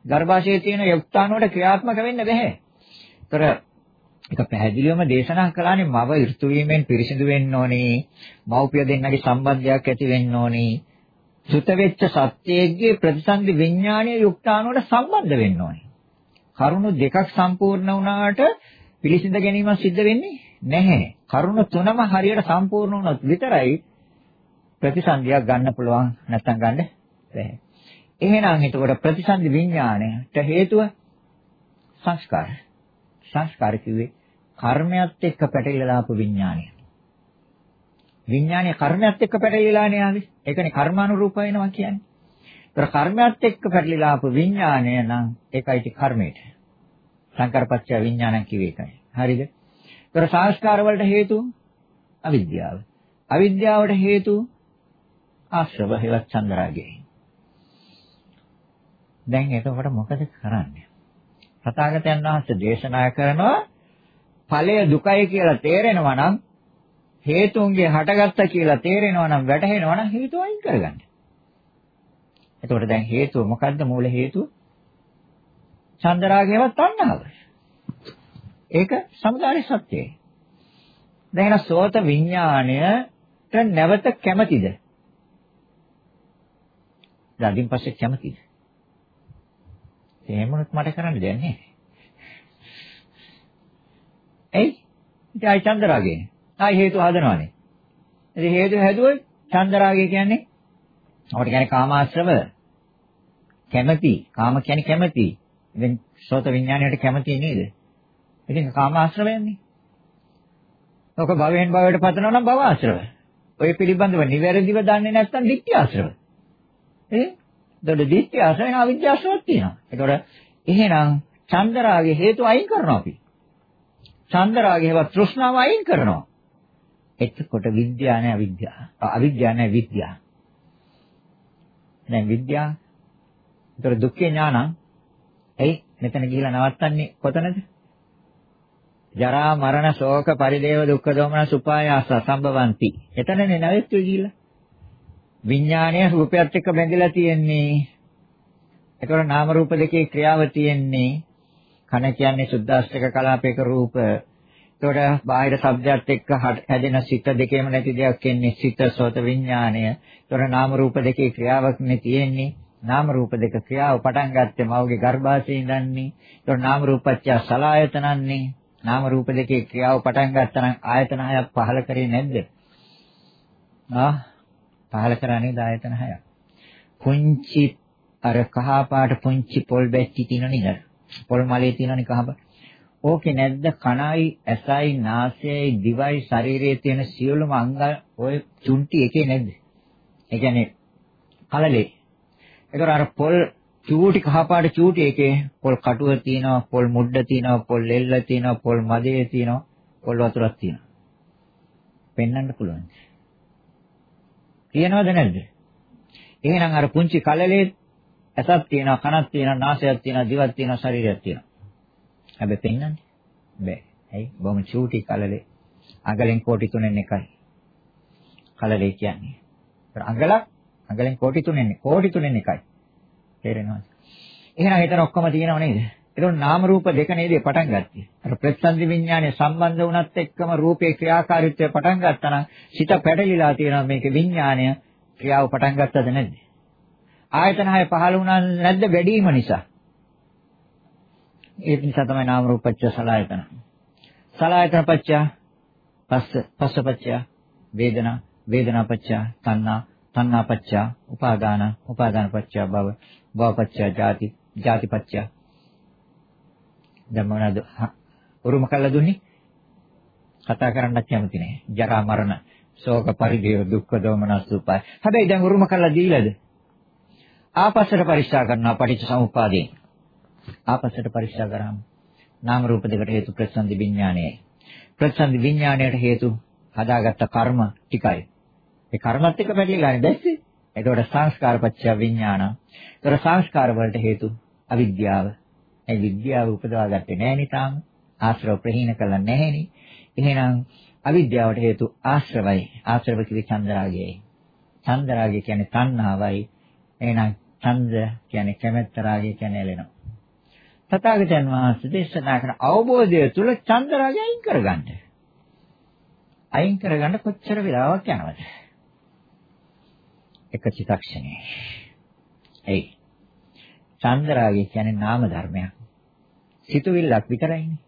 ගර්භාෂයේ තියෙන යුක්තාණුවට ක්‍රියාත්මක වෙන්න බෑ. ඒතර ඒක පැහැදිලිවම දේශනා කළානේ මව ඍතු වීමෙන් පිරිසිදු වෙන්න ඕනේ. මව්පිය දෙන්නගේ සම්බන්ධයක් ඇති වෙන්න ඕනේ. සුත වෙච්ච සත්‍යයේ ප්‍රතිසන්දි විඥානීය යුක්තාණුවට සම්බන්ධ වෙන්න ඕනේ. කරුණු දෙකක් සම්පූර්ණ වුණාට පිළිසිඳ ගැනීම සිද්ධ වෙන්නේ නැහැ. කරුණු තුනම හරියට සම්පූර්ණ වුණොත් විතරයි ප්‍රතිසන්දියක් ගන්න පුළුවන් නැත්නම් ගන්න බැහැ. එහෙනම් එතකොට ප්‍රතිසන්දි විඥාණයට හේතුව සංස්කාර. සංස්කාර කිව්වේ කර්මයක් එක්ක පැටලලා ආපු විඥාණය. විඥානය කර්මයක් එක්ක පැටලලානේ ආවේ. ඒකනේ කර්මානුරූප වෙනවා කියන්නේ. ඒතර කර්මයක් එක්ක පැටලලා ආපු විඥානය නම් ඒකයි කර්මයට. සංකාරපච්චය විඥානං කිව්වේ ඒකයි. හරිද? ඒතර සංස්කාර වලට හේතුව අවිද්‍යාව. අවිද්‍යාවට හේතුව ආශ්‍රව හේවත් චන්දරාගය. දැන් එතකොට මොකද කරන්නේ? තථාගතයන් වහන්සේ දේශනා කරනවා ඵලය දුකයි කියලා තේරෙනවා නම් හේතුන්ගේ හටගත්ත කියලා තේරෙනවා නම් වැටහෙනවා නම් හේතුව අයින් කරගන්න. එතකොට දැන් හේතුව මොකද්ද මූල හේතුව? චන්දරාගයවත් තණ්හාව. ඒක සමුදාය සත්‍යය. දැන් එන සෝත විඥාණයට නැවත කැමතිද? ඊට පස්සේ කැමතිද? එහෙමනොත් මට කරන්න දෙයක් නැහැ. එයි ඉතින් ආයි චන්දරාගේ. ආයි හේතු හදනවානේ. ඉතින් හේතු හැදුවොත් චන්දරාගේ කියන්නේ අපිට කියන්නේ කාමාශ්‍රව කැමැති. කාම කියන්නේ කැමැති. ඉතින් සෝත විඥාණයට කැමැති නේද? ඉතින් කාමාශ්‍රවයන්නේ. ඔක භවයෙන් භවයට පතනවා නම් භව ආශ්‍රව. ඔය පිළිබඳව නිවැරදිව දන්නේ නැත්නම් ditthි ආශ්‍රව. ඒ එතකොට දිට්ඨිය අසවෙන අවිද්‍යාවවත් තියෙනවා. එතකොට එහෙනම් චන්දරාගේ හේතු අයින් කරනවා අපි. චන්දරාගේ හේවත් තෘෂ්ණාව අයින් කරනවා. එතකොට විද්‍යාව නැහැ අවිද්‍යාව. අවිද්‍යාව නැහැ විද්‍යාව. දැන් විද්‍යාව. එතකොට දුක්ඛේ ඥානං එයි මෙතන ගිහිලා නවත්තන්නේ කොතනද? ජරා මරණ ශෝක පරිදේව දුක්ඛ දෝමන සුපායාස සම්භවಂತಿ. එතනනේ නැවෙත් ගිහිලා. විඥාණය රූපයත් එක්ක බැඳලා තියෙන්නේ. ඒතකොට නාම රූප දෙකේ ක්‍රියාව තියෙන්නේ. කන කියන්නේ සුද්දාස්තක කලාපයක රූප. ඒතකොට බාහිර ශබ්දයක් එක්ක හැදෙන සිත දෙකේම නැති දෙයක් කියන්නේ සිත සෝත විඥාණය. ඒතකොට නාම රූප දෙකේ ක්‍රියාවක් නේ තියෙන්නේ. නාම රූප දෙක ක්‍රියාව පටන් ගත්තේ මවගේ ගර්භාෂයේ ඉඳන්නේ. ඒතකොට නාම රූපච්ඡ සලායතනන්නේ. නාම රූප දෙකේ ක්‍රියාව පටන් ගත්තා නම් ආයතන හයක් පහල කරේ නැද්ද? ආ පහල කරා නේද ආයතන හයක්. පුංචි අර කහ පාට පුංචි පොල් බැට්ටි තියෙන නේද? පොල් මලේ තියෙනනේ කහ ඕකේ නැද්ද කණයි ඇසයි නාසයයි දිවයි ශරීරයේ තියෙන සියලුම අංග ඔය චුන්ටි එකේ නැද්ද? ඒ කියන්නේ කලලේ. ඒතර අර පොල් චූටි කහපාට චූටි එකේ පොල් කටුව තියෙනවා, පොල් මුඩ තියෙනවා, පොල් එල්ල තියෙනවා, පොල් මදේ තියෙනවා, පොල් වතුරක් තියෙනවා. පෙන්වන්න පුළුවන්. තියෙනවද නැද්ද? එහෙනම් අර පුංචි කලලේ ඇසක් තියෙනවා, කනක් තියෙනවා, නාසයක් තියෙනවා, දිවක් තියෙනවා, ශරීරයක් තියෙනවා. හැබැයි පෙන්වන්නේ බෑ. ඇයි? බොහොම චූටි කලලේ. අගලෙන් කෝටි තුනෙන් එකයි. කලලේ කියන්නේ. අඟලක් අඟලෙන් කෝටි තුනෙන් කෝටි තුනෙන් එකයි. තේරෙනවද? එහෙනම් එතන ඔක්කොම තියෙනව නේද? ඒතකොට නාම රූප දෙක නේද පටන් ගත්තේ. අර ප්‍රත්‍යන්ති විඥානය සම්බන්ධ වුණත් එක්කම රූපේ ක්‍රියාකාරීත්වය පටන් ගත්තා නම් සිත පැටලිලා තියෙනවා මේක විඥානය ක්‍රියාව පටන් ගත්තද නැද්ද? ආයතන හය පහළ වුණා නැද්ද වැඩිම නිසා? ඒ නිසා තමයි නාම රූප පත්‍ය සලආයතන. සලආයතන පත්‍ය පස්ස පස්ස පත්‍ය වේදනා වේදනා පත්‍ය තණ්හා තණ්හා පත්‍ය උපාදාන උපාදාන පත්‍ය භව භව පත්‍ය ජාති ජාති පත්‍ය දැන් මොනවද උරුම කළා දුන්නේ? කතා කරන්නත් කැමති නෑ. ජරා මරණ ශෝක පරිදේව දුක්ඛ දෝමනස් උපාය. හැබැයි දැන් උරුම කළා දීලාද? ආපස්සට පරික්ෂා කරනවා පටිච්ච සමුප්පාදයෙන්. ආපස්සට පරික්ෂා කරාම නාම රූප දෙකට හේතු ප්‍රසන්දි විඥානයයි. ප්‍රසන්දි විඥාණයට හේතු හදාගත්ත කර්ම ටිකයි. ඒ කර්මත් එක්ක පැටලිලානේ දැස්සේ එතකොට සංස්කාර පත්‍ය විඥාන. ඒතර සංස්කාර වලට හේතු අවිද්‍යාව. ඒ විද්‍යාව උපදවා ගත්තේ නැහැ නිතාම. ආශ්‍රව ප්‍රහීන කළා නැහෙනි. එහෙනම් අවිද්‍යාවට හේතු ආශ්‍රවයි. ආශ්‍රව කිවි චන්දරාගයයි. චන්දරාගය කියන්නේ තණ්හාවයි. එහෙනම් ඡන්ද කියන්නේ කැමැත්ත රාගය කියන්නේ එළෙනවා. තථාගතයන් වහන්සේ දේශනා කරන අවබෝධය තුල චන්දරාගය අයින් කරගන්න. අයින් කරගන්න කොච්චර වෙලාවක් යනවද? එක චිත්තක්ෂණේ. එයි. චන්දරාගය කියන්නේ නාම ධර්මයක්. සිතුවිල්ලක් විතරයිනේ.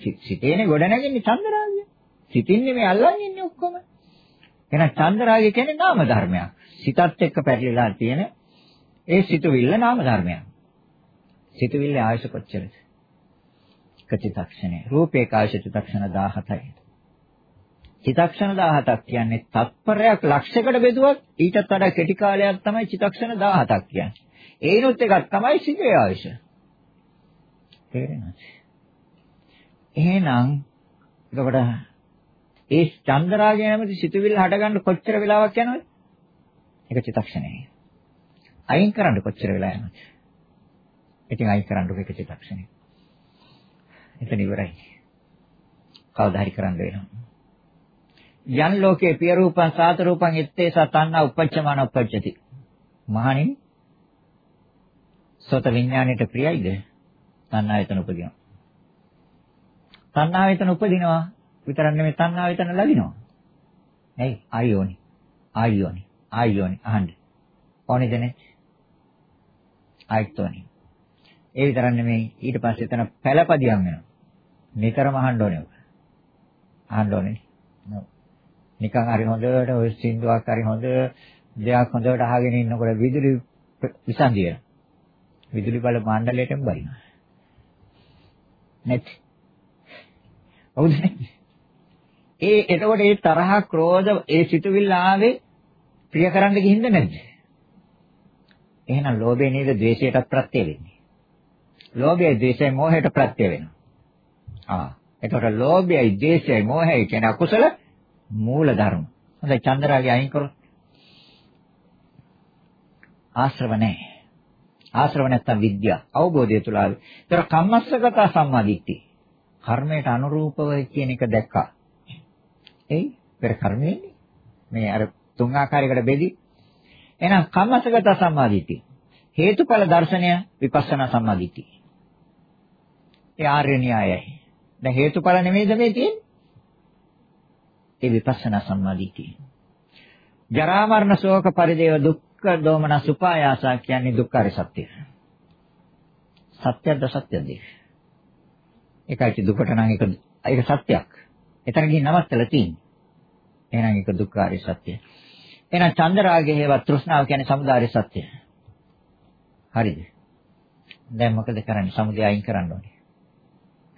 සිතේනේ ගොඩ නැගෙන්නේ චන්දරාගය. සිතින්නේ මේ අල්ලන්නේ ඉන්නේ ඔක්කොම. එහෙනම් චන්දරාගය කියන්නේ නාම ධර්මයක්. සිතත් එක්ක පැටලලා තියෙන ඒ සිතුවිල්ල නාම ධර්මයක්. සිතුවිල්ලේ ආයශ කොච්චරද? එක චිත්තක්ෂණේ. රූපේ කායශ චිත්තක්ෂණ 17යි. චිතක්ෂණ 17ක් කියන්නේ තත්පරයක් ලක්ෂයකට බෙදුවත් ඊටත් වඩා කෙටි කාලයක් තමයි චිතක්ෂණ 17ක් කියන්නේ. ඒනොත් එකක් තමයි සිතේ ආයුෂ. තේරෙනවද? එහෙනම් එතකොට ඒ චන්දරාගය නැමැති සිතුවිල්ල හටගන්න කොච්චර වෙලාවක් යනවද? එක චිතක්ෂණේ. අයින් කරන්න කොච්චර වෙලා යනවද? ඉතින් අයින් කරන්නකො එක චිතක්ෂණේ. එතන ඉවරයි. කවදා හරි කරන්න වෙනවා. යන් ලෝකේ පිය රූපං සාත රූපං එත්තේ සතන්නා උපච්චමන උපච්චති. මහණෙනි සෝත විඥාණයට ප්‍රියයිද? තණ්හායතන උපදිනවා. තණ්හායතන උපදිනවා විතරක් නෙමෙයි තණ්හායතන ලැබිනවා. ඇයි? ආයෝනි. ආයෝනි. ආයෝනි අහන්න. ඕනේද නේ? ආයතෝනි. ඒ විතරක් නෙමෙයි ඊට පස්සේ එතන පළපදියම් වෙනවා. නිතරම අහන්න ඕනේ. අහන්න ඕනේ. නෝ. නිකන් හරි හොඳට ඔය සින්දුවක් හරි හොඳ දෙයක් හොඳට අහගෙන ඉන්නකොට විදුලි විසන්දිය. විදුලි බල මණ්ඩලයටම බයිනවා. නැත්. හවුද ඒ එතකොට ඒ තරහ ක්‍රෝධ ඒ සිතුවිල්ල ආවේ ප්‍රිය කරන්න ගිහින්ද නැද්ද? එහෙනම් ලෝභය නේද ද්වේෂයටත් ප්‍රත්‍ය වෙන්නේ. ලෝභයයි ද්වේෂයයි මෝහයට ප්‍රත්‍ය වෙනවා. ආ එතකොට ලෝභයයි ද්වේෂයයි මෝහයයි කියන අකුසල මූල ධර්ම. හොඳයි චන්ද්‍රාගය අයින් කරොත්. ආශ්‍රව නැහැ. ආශ්‍රව නැත්තම් විද්‍යාව අවබෝධය තුල ආවේ. ඒතර කම්මස්සගත සම්මාදිට්ඨි. කර්මයට අනුරූපව කියන එක දැක්කා. එයි පෙර කර්මයේනේ. මේ අර තුන් ආකාරයකට බෙදි. එහෙනම් කම්මස්සගත සම්මාදිට්ඨි. හේතුඵල දර්ශනය විපස්සනා සම්මාදිට්ඨි. ඒ ආර්ය න්‍යායයි. දැන් හේතුඵල නෙමෙයිද මේ තියෙන්නේ? ඒ විපස්සනා සම්මාදිටිය. ජරා මරණ ශෝක පරිදේව දුක්ඛ දෝමන සුපායාස කියන්නේ දුක්ඛාරය සත්‍ය. සත්‍යද සත්‍යද? ඒකයි දුකට නම් ඒක ඒක සත්‍යයක්. එතන ගිහින් නවත්තලා තියෙන්නේ. එහෙනම් ඒක දුක්ඛාරය සත්‍ය. එහෙනම් චන්දරාගය හේවත් තෘෂ්ණාව කියන්නේ සමුදාය සත්‍ය. හරිද? දැන් මොකද කරන්නේ? සමුදය අයින් කරන්න ඕනේ.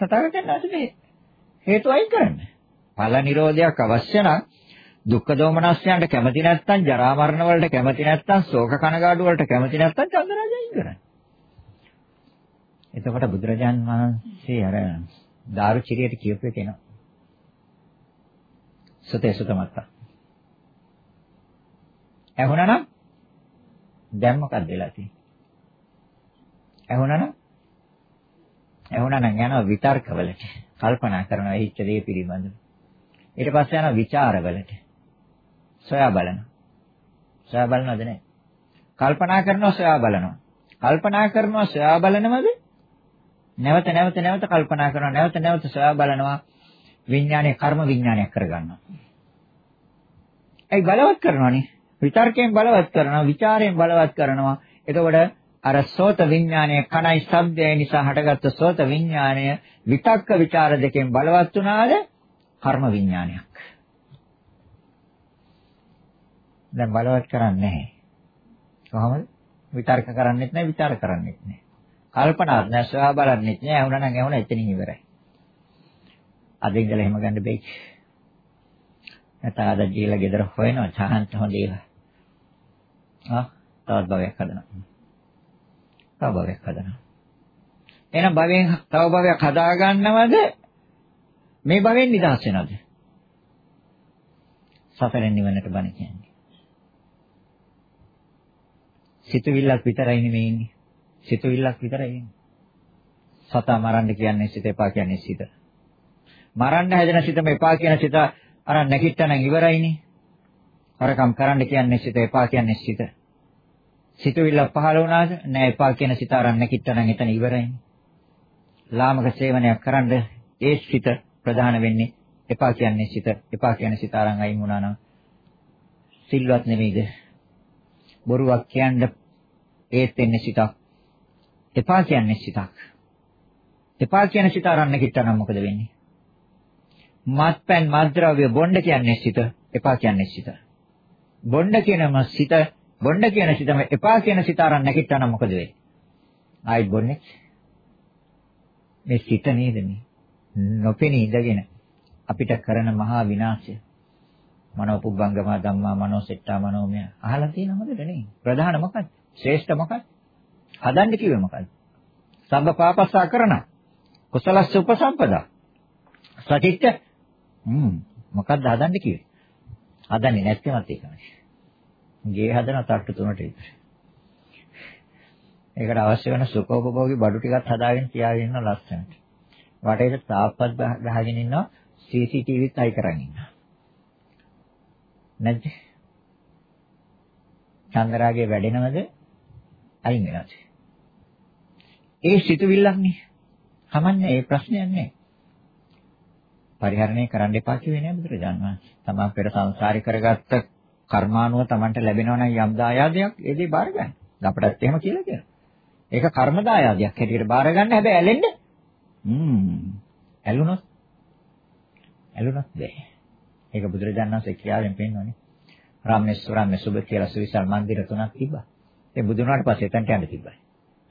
තථාගතයන් වහන්සේ හේතු අයින් කරන්නේ. ඵල නිරෝධයක් අවශ්‍ය නම් දුක්ඛ දෝමනස්යන්ට කැමති නැත්නම් ජරා මරණ වලට කැමති නැත්නම් ශෝක කනගාටු වලට කැමති නැත්නම් චන්දරාජයෙන් කරන්නේ. එතකොට බුදුරජාන් වහන්සේ අර දාරුචිරියට කියපු එක එනවා. සතේ සුතමත්ත. ඇහුණානම් දැන් මොකක්ද වෙලා තියෙන්නේ? ඇහුණානම් ඇහුණානම් යනවා විතර්කවලට කල්පනා කරනවා හිච්ච දේ පිළිබඳව. ඊට පස්සේ යනවා ਵਿਚාරවලට. සොයා බලන. සොයා බලනවද නැහැ? කල්පනා කරනවා සොයා බලනවා. කල්පනා කරනවා සොයා බලනවද? නැවත නැවත නැවත කල්පනා කරනවා නැවත නැවත සොයා බලනවා විඥානයේ කර්ම විඥානයක් කරගන්නවා. ඒ බලවත් කරනවානේ? විතර්කයෙන් බලවත් කරනවා ਵਿਚාරයෙන් බලවත් කරනවා. එතකොට අර සෝත විඥානය කණයි ශබ්දය නිසා හටගත්තු සෝත විඥානය විතක්ක ਵਿਚාර දෙකෙන් බලවත් වුණාද? කර්ම විඥානයක්. දැන් බලවත් කරන්නේ නැහැ. කොහොමද? විතර්ක කරන්නෙත් නැහැ විචාර කරන්නෙත් නැහැ. කල්පනාත් නැහැ, සවා බලන්නේත් නැහැ. ඇහුණා නම් ඇහුණා එතනින් ඉවරයි. අද ඉඳලා එහෙම ගන්න බෑ. නැත්නම් අද ජීලා ගෙදර හොයනවා චාහන්ත හොඳේලා. ආ තවත් භවයක් හදනවා. තව භවයක් හදනවා. එහෙනම් භවයෙන් තව භවයක් හදා ගන්නවද? මේ භවෙන් නිදහස් වෙනවද? සසරෙන් නිවනට බණ කියන්නේ. සිතුවිල්ලක් විතරයි නෙමෙයි ඉන්නේ. සිතුවිල්ලක් විතරයි ඉන්නේ. සතා මරන්න කියන්නේ සිත එපා කියන්නේ සිත. මරන්න හැදෙන සිතම එපා කියන සිත අර නැගිට්ටනම් ඉවරයිනේ. හරකම් කරන්න කියන්නේ සිත එපා කියන්නේ සිත. සිතුවිල්ල පහළ වුණාද? නෑ එපා කියන සිත අරන් නැගිට්ටනම් එතන ඉවරයිනේ. ලාමක සේවනයක් කරන්න ඒ සිත ප්‍රධාන වෙන්නේ එපා කියන්නේ සිත. එපා කියන සිත අරන් අයින් වුණා නම් සිල්වත් නෙමෙයිද? බොරුවක් කියන්න ඒත් වෙන්නේ සිතක්. එපා කියන්නේ සිතක්. එපා කියන සිත අරන් නැගිට්ටනම් මොකද වෙන්නේ? මත්පැන් මත්ද්‍රව්‍ය බොණ්ඩ කියන්නේ සිත එපා කියන්නේ සිත. බොණ්ඩ කියනම සිත බොණ්ඩ කියන සිතම එපා කියන සිත අරන් නැගිට්ටනම් මොකද වෙන්නේ? ආයි බොන්නේ. මේ සිත නේද මේ? නොපෙනී ඉඳගෙන අපිට කරන මහා විනාශය. මනෝ පුබ්බංගම ධම්මා මනෝ සෙට්ටා මනෝමය අහලා තියෙනවද නේ? ප්‍රධාන මොකක්ද? ශ්‍රේෂ්ඨ මොකක්ද? හදන්න කිව්වේ මොකක්ද? සබ්බ පාපස්සා කරන කුසලස්ස උපසම්පදා. සතිච්ච හ්ම් මොකක්ද හදන්න කිව්වේ? හදන්නේ නැත්නම්ත් ඒකමයි. ගේ හදන තට්ටු තුනට විතර. ඒකට අවශ්‍ය වෙන සුඛෝපභෝගී බඩු ටිකක් හදාගෙන තියාගෙන ඉන්න ලස්සනට. වටේට තාප්පත් ගහගෙන ඉන්නවා CCTVත් අයි කරන් ඉන්නවා. නැද්ද? චන්දරාගේ වැඩෙනවද? අයින් වෙනවද? ඒ සිතුවිල්ලක් නේ. කමන්නේ ඒ ප්‍රශ්නයක් නෑ. පරිහරණය කරන්න එපා කිව්වේ නෑ බුදුරජාණන් වහන්සේ. තමන් පෙර සංසාරي කරගත්ත කර්මානුව තමන්ට ලැබෙනවා නම් යම් දායාදයක් ඒ දේ බාර ගන්න. අපටත් එහෙම කියලා කියනවා. ඒක කර්ම දායාදයක් හැටියට බාර ගන්න හැබැයි ඇලෙන්න. හ්ම්. ඇලුනොත් ඇලුනොත් බෑ. ඒක බුදුරජාණන් වහන්සේ කියාවෙන් පෙන්නවනේ. රාමේශ්වරම් සුබ කියලා සුවිසල් මන්දිර තුනක් තිබ්බා. ඒ බුදුනාට පස්සේ එතනට යන්න තිබ්බයි.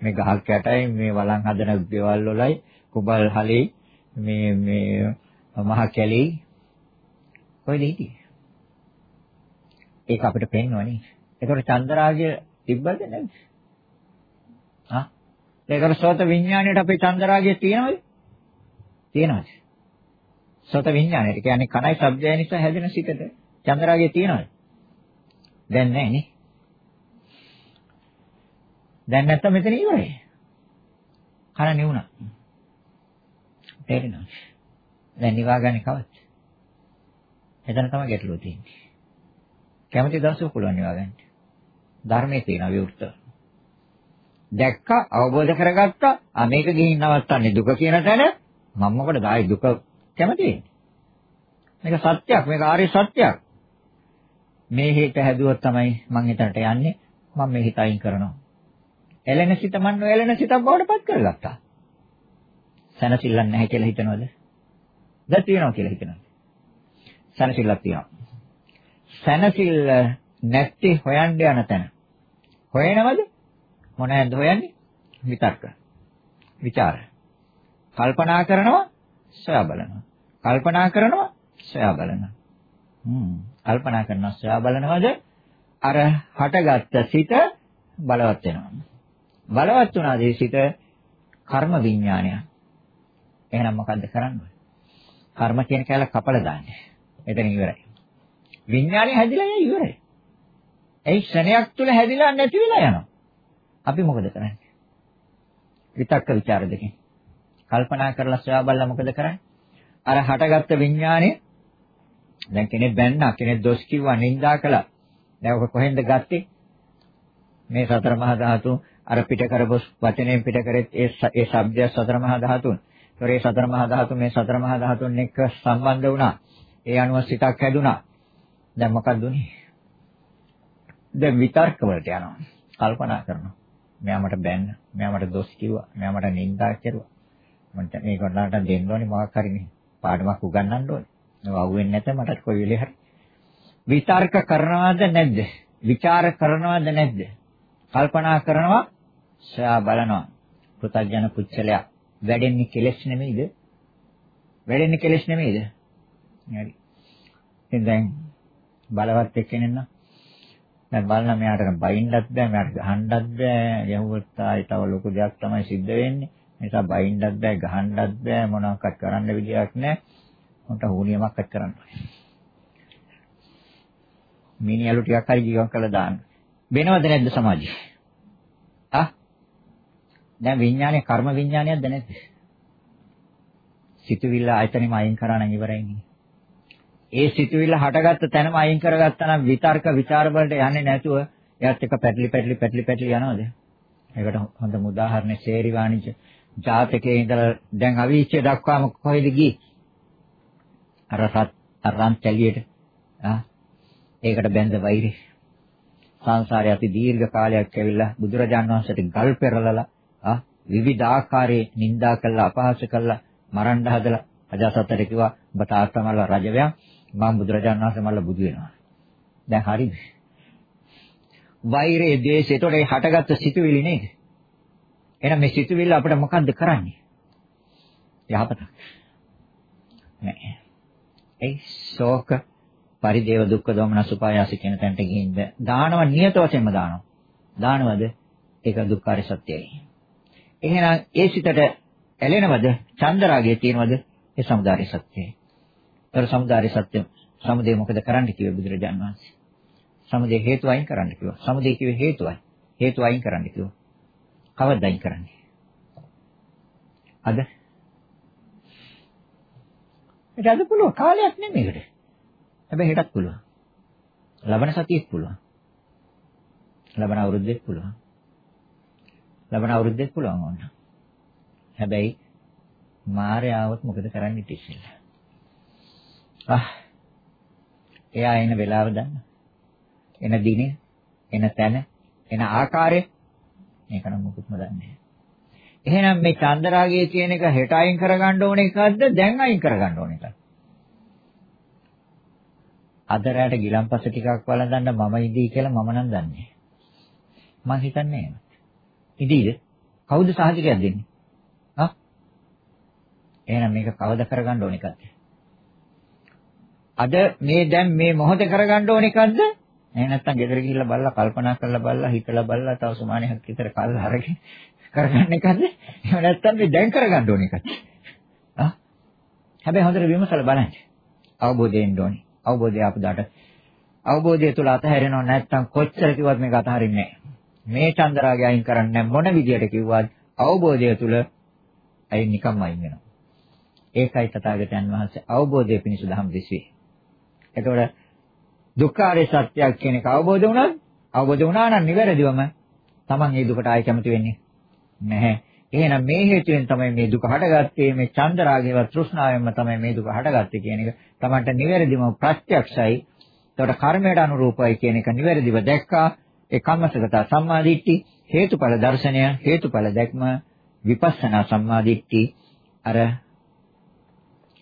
මේ ගහක් යටයි මේ වළං හදන ගෙවල් වලයි කුබල් හලේ මේ මේ මහ කැලේ කොයිද හිටියේ? ඒක අපිට පේනවනේ. ඒතකොට චන්දරාගය තිබ්බද නැද්ද? ආ? ඒකට සෝත විඥාණයට අපේ චන්දරාගය තියෙනවද? තියෙනවද? සෝත විඥාණයට කියන්නේ කණයි ශබ්දය නිසා හැදෙන සිතට චන්දරාගය තියෙනවද? දැන් නැහැ නේ. දැන් නැත්තම් මෙතන ඉවරයි. කන නිවුණා. තේරෙනවද? දැන් නිවාගන්නේ කවද්ද? එතන තමයි ගැටලුව තියෙන්නේ. කැමති දවසක පුළුවන් නිවාගන්න. ධර්මයේ තියෙන විවෘත. දැක්ක අවබෝධ කරගත්තා ආ මේක ගිහින් නවත්තන්නේ දුක කියන තැන මම මොකටද ආයි දුක කැමති වෙන්නේ. මේක සත්‍යයක් මේක ආර්ය සත්‍යයක්. මේ හිත හැදුවොත් තමයි මම එතනට යන්නේ මම මේ හිත අයින් කරනවා. එළෙන සිත මන් නොඑළෙන සිතක් බවට පත් කරගත්තා. සැනසෙල්ලක් නැහැ කියලා හිතනවද? දැන් තියනවා කියලා හිතනවා. සැනසෙල්ලක් තියෙනවා. සැනසෙල්ල නැත්තේ හොයන්න යන තැන. හොයනවද? මොනවද හොයන්නේ? විතර්ක. විචාර. කල්පනා කරනවා, සොයා බලනවා. කල්පනා කරනවා, සොයා බලනවා. හ්ම්. කල්පනා කරනවා, සොයා බලනවද? අර හටගත්ත සිත බලවත් වෙනවා. බලවත් වුණාද ඒ සිත කර්ම විඥානය. එහෙනම් මොකද්ද කරන්නේ? කර්ම කියන කැල කපලා දාන්නේ. එතන ඉවරයි. විඥානය හැදිලා යයි ඉවරයි. ඒ ක්ෂණයක් තුල හැදිලා නැති වෙලා යනවා. අපි මොකද කරන්නේ? විතක්ක ਵਿਚාර දෙකෙන්. කල්පනා කරලා සොයා බලලා මොකද කරන්නේ? අර හටගත්ත විඥානය දැන් කෙනෙක් බැන්නා කෙනෙක් දොස් කිව්වා නින්දා කළා දැන් ඔක කොහෙන්ද ගත්තේ? මේ සතර මහා ධාතු අර පිට කරපු වචනයෙන් පිට කරෙත් ඒ ඒ ශබ්දය සතර මහා ධාතුන්. ඒතොර ඒ සතර මහා ධාතු මේ සතර මහා ධාතුන් එක්ක සම්බන්ධ වුණා. ඒ අනුව සිතක් හැදුනා. දැන් මොකක්ද උනේ? දැන් විතර්ක වලට යනවා. කල්පනා කරනවා. මෙයා මට බැන්න. මෙයා මට දොස් කිව්වා. මෙයා මට නින්දා කෙරුවා. මන්ට මේගොල්ලන්ට දෙන්න ඕනේ මොකක් හරිනේ. පාඩමක් උගන්වන්න ඕනේ. මේවා අහුවෙන්නේ නැත මට කොයි වෙලේ හරි. විතර්ක කරනවද නැද්ද? විචාර කරනවද නැද්ද? කල්පනා කරනවා සොයා බලනවා. පෘථග්ජන පුච්චලයක්. වැඩෙන්නේ කෙලෙස් නෙමෙයිද? වැඩෙන්නේ කෙලෙස් නෙමෙයිද? හරි. ඉතින් දැන් බලවත් එක්කෙනෙක් නම් දැන් බලන්න මෙයාට බයින්නත් බෑ මෙයාට ගහන්නත් බෑ යහුවත් ආයි තව ලොකු දෙයක් තමයි සිද්ධ වෙන්නේ නිසා බයින්නත් බෑ ගහන්නත් බෑ මොනවාක්වත් කරන්න විදියක් නැහැ උන්ට හුනියමක්වත් කරන්න මිනිහලු ටිකක් හරි ජීවත් කරලා දාන්න වෙනවද නැද්ද සමාජයේ ආ දැන් විඥානේ කර්ම විඥානයක්ද නැද්ද සිතුවිල්ල ආයතනෙම අයින් කරා නම් ඉවරයිනේ ඒ සිතුවිල්ල හටගත්ත තැනම අයින් කරගත්තා නම් විතර්ක ਵਿਚාර වලට යන්නේ නැතුව එයාත් එක පැටලි පැටලි පැටලි පැටලි යනවද? ඒකට හොඳම උදාහරණය ශේරි වාණිජ ජාතකයේ ඉඳලා දැන් අවීචය දක්වාම කොහෙද ගියේ? අර රත් අරන් තැලියට. ආ? ඒකට බැඳ වෛරේ සංසාරයේ අති දීර්ඝ කාලයක් ඇවිල්ලා බුදුරජාන් වහන්සේට ගල් පෙරලලා ආ විවිධ ආකාරයේ නිඳා කළා අපහාස කළා මරන්න හදලා අජාසත්තට කිව්වා ඔබ තාත්තමල්ල රජවැයන් මම බුදුරජාණන් වහන්සේ මල්ල බුදු වෙනවා. දැන් හරිද? වෛරය, ද්වේෂය, ඒතකොට ඒ හටගත්තු සිතුවිලි නේද? එහෙනම් මේ සිතුවිල්ල අපිට මොකද්ද කරන්නේ? යහපතක්. නෑ. ඒ ශෝක පරිදේව දුක්ඛ දෝමන සුපායාස කියන තැනට ගිහින්ද දානව නියත වශයෙන්ම දානවා. දානවද? ඒක දුක්ඛාර සත්‍යයි. එහෙනම් ඒ සිතට ඇලෙනවද? චන්දරාගය තියෙනවද? ඒ සමුදාය සත්‍යයි. ඒතර සමුදාය සත්‍ය සමුදේ මොකද කරන්න කිව්වේ බුදුරජාන් වහන්සේ? සමුදේ හේතු අයින් කරන්න කිව්වා. සමුදේ කිව්වේ හේතුවයි. හේතු අයින් කරන්න කිව්වා. කවද්ද අයින් කරන්නේ? අද? ඒක අද පුළුවන් කාලයක් නෙමෙයි ඒකට. හැබැයි හෙටත් පුළුවන්. ලබන සතියෙත් පුළුවන්. ලබන අවුරුද්දෙත් පුළුවන්. ලබන අවුරුද්දෙත් පුළුවන් ඕන. හැබැයි මාරය આવොත් මොකද කරන්නේ ඉතින්? ආ එයා එන වෙලාව දන්න. එන දිනේ, එන තැන, එන ආකාරය මේක නම් මොකුත්ම දන්නේ නැහැ. එහෙනම් මේ චන්දරාගය කියන එක හෙට අයින් කරගන්න ඕන එකක්ද දැන් අයින් කරගන්න ඕන එකක්ද? අද රැට ගිලම්පස ටිකක් වළඳන්න මම ඉදී කියලා මම නම් දන්නේ. මං හිතන්නේ එහෙම. ඉදීද? කවුද සහතිකයක් දෙන්නේ? හා? එහෙනම් මේක කවද කරගන්න ඕන එකක්ද? අද මේ දැන් මේ මොහොත කරගන්න ඕන එකක්ද? එහෙ නැත්නම් ගෙදර ගිහිල්ලා බලලා කල්පනා කරලා බලලා හිතලා බලලා තව සුමානයක් විතර කල් අරගෙන කරගන්න එකක්ද? එහෙම නැත්නම් මේ දැන් කරගන්න ඕන එකක්ද? ආ? හැබැයි හොඳට විමසලා බලන්න. අවබෝධයෙන් ඕනේ. අවබෝධය අපදාට අවබෝධය තුල අතහැරෙනව නැත්නම් කොච්චර කිව්වත් මේක අතහරින්නේ නැහැ. මේ චන්දරාගය අයින් කරන්නේ මොන විදියට කිව්වත් අවබෝධය තුල අයින් නිකම්ම අයින් වෙනවා. ඒකයි තථාගතයන් වහන්සේ අවබෝධය පිණිස දහම් දෙසුවේ. එතකොට දුක්ඛාරය සත්‍යයක් කියන එක අවබෝධ වුණාද? අවබෝධ වුණා නම් නිවැරදිවම Taman මේ දුකට ආයි කැමති වෙන්නේ නැහැ. එහෙනම් මේ හේතුවෙන් තමයි මේ දුක හටගත්තේ මේ චන්දරාගේවත් තෘෂ්ණාවෙන්ම තමයි මේ දුක හටගත්තේ කියන එක Tamanට නිවැරදිවම ප්‍රත්‍යක්ෂයි. එතකොට කර්මයට අනුරූපයි කියන එක නිවැරදිව දැක්කා. ඒ කම්මසගත සම්මාදිට්ඨි හේතුඵල දර්ශනය හේතුඵල දැක්ම විපස්සනා සම්මාදිට්ඨි. අර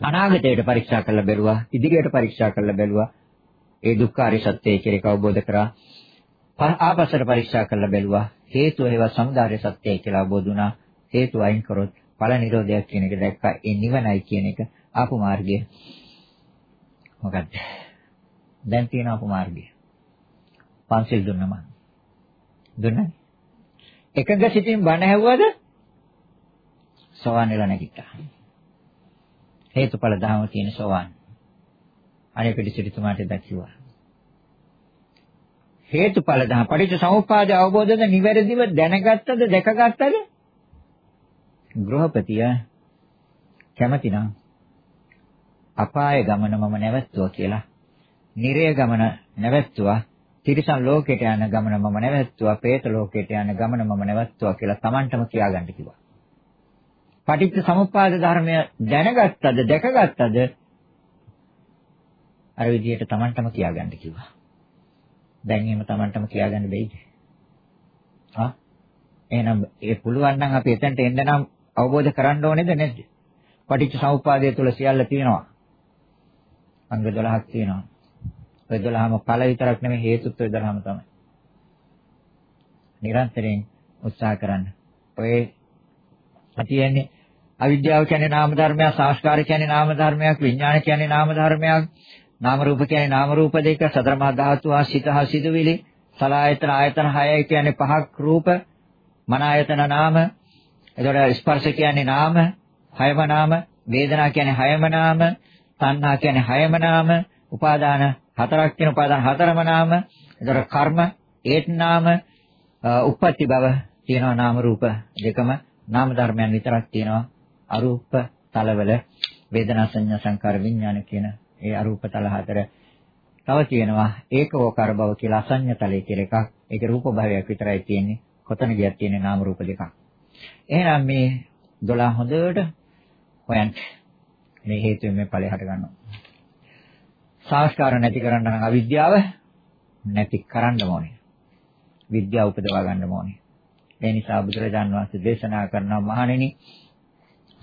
අනාගතයට පරීක්ෂා කරලා බැලුවා ඉදිරියට පරීක්ෂා කරලා බැලුවා. ඒ දුක්ඛාරය සත්‍යය කියලා එක අවබෝධ කරා. ආපස්සට පරීක්ෂා කරලා බැලුවා. හේතුව ඒවා සමුදාය සත්‍යය කියලා අවබෝධ වුණා. හේතු අයින් කරොත් ඵල නිරෝධයක් කියන එක දැක්කා. ඒ නිවනයි කියන එක ආපු මාර්ගය. මොකද්ද? දැන් තියෙන ආපු මාර්ගය. පන්සිල් දුන්නම දුන්නා එකඟ සිතින් බණ ඇහුවද සෝවාන් වෙලා නැගිට්ටා හේතුඵල ධර්ම තියෙන සෝවාන්. අනේ පිටිසිරිතුමාට දැක්ුවා. හේතුඵල ධර්ම පටිච්ච සමුප්පාද අවබෝධද නිවැරදිව දැනගත්තද දැකගත්තද? ගෘහපතිය කැමතිනම් අපාය ගමන මම නැවැත්තුවා කියලා. නිරය ගමන නැවැත්තුවා. තිරිසන් ලෝකයට යන ගමන මම නැවැත්තුවා, പ്രേත ලෝකයට යන ගමන මම නැවැත්තුවා කියලා Tamanටම කියාගන්න කිව්වා. පටිච්ච සමුප්පාද ධර්මය දැනගත්තද, දැකගත්තද අර විදිහට Tamanටම කියාගන්න කිව්වා. දැන් එහෙම Tamanටම කියාගන්න බැයිද? ආ එහෙනම් ඒ පුළුවන් නම් අපි එතනට එන්න නම් අවබෝධ කරගන්න ඕනේද නැද්ද? පටිච්ච සමුප්පාදය තුල සියල්ල තියෙනවා. අංග 12ක් තියෙනවා. ඔය 12ම ඵල විතරක් නෙමෙයි හේතුත් ඔය 12ම තමයි. නිරන්තරයෙන් උත්සාහ කරන්න. ඔය ඇතියන්නේ අවිද්‍යාව කියන්නේ නාම ධර්මයක්, සංස්කාර කියන්නේ නාම ධර්මයක්, විඥාන කියන්නේ නාම ධර්මයක්, නාම රූප කියන්නේ නාම රූප දෙක, සතර මහා ධාතු ආශිතහ සිදුවිලි, සලආයතන ආයතන 6 කියන්නේ පහක් රූප, මන ආයතන නාම, එතකොට ස්පර්ශ කියන්නේ නාම, හයම නාම, වේදනා කියන්නේ හයම නාම, සංහා කියන්නේ හයම නාම, උපාදාන හතරක් කියන උපාදාන හතරම නාම, එතකොට කර්ම ඒත් නාම, උප්පත්ති භව තියෙනවා නාම රූප දෙකම නාම ධර්මයන් විතරක් තියෙනවා අරූප තලවල වේදනා සංඥා සංකාර විඥාන කියන ඒ අරූප තල හතර තව තියෙනවා ඒකෝකාර භව කියලා අසඤ්ඤ තලයේ කියලා එකක්. ඒක රූප භවයක් විතරයි තියෙන්නේ. කොතන ගියත් තියෙන්නේ නාම රූප දෙකක්. එහෙනම් මේ 12 හොඳට හොයන්න. මේ හේතුවෙන් මේ ඵලය හට ගන්නවා. සංස්කාර නැති කරන්න නම් අවිද්‍යාව නැති කරන්න ඕනේ. විද්‍යාව උපදවා ගන්න ඕනේ. ඒ නිසා බුදුරජාන් වහන්සේ දේශනා කරනවා මහණෙනි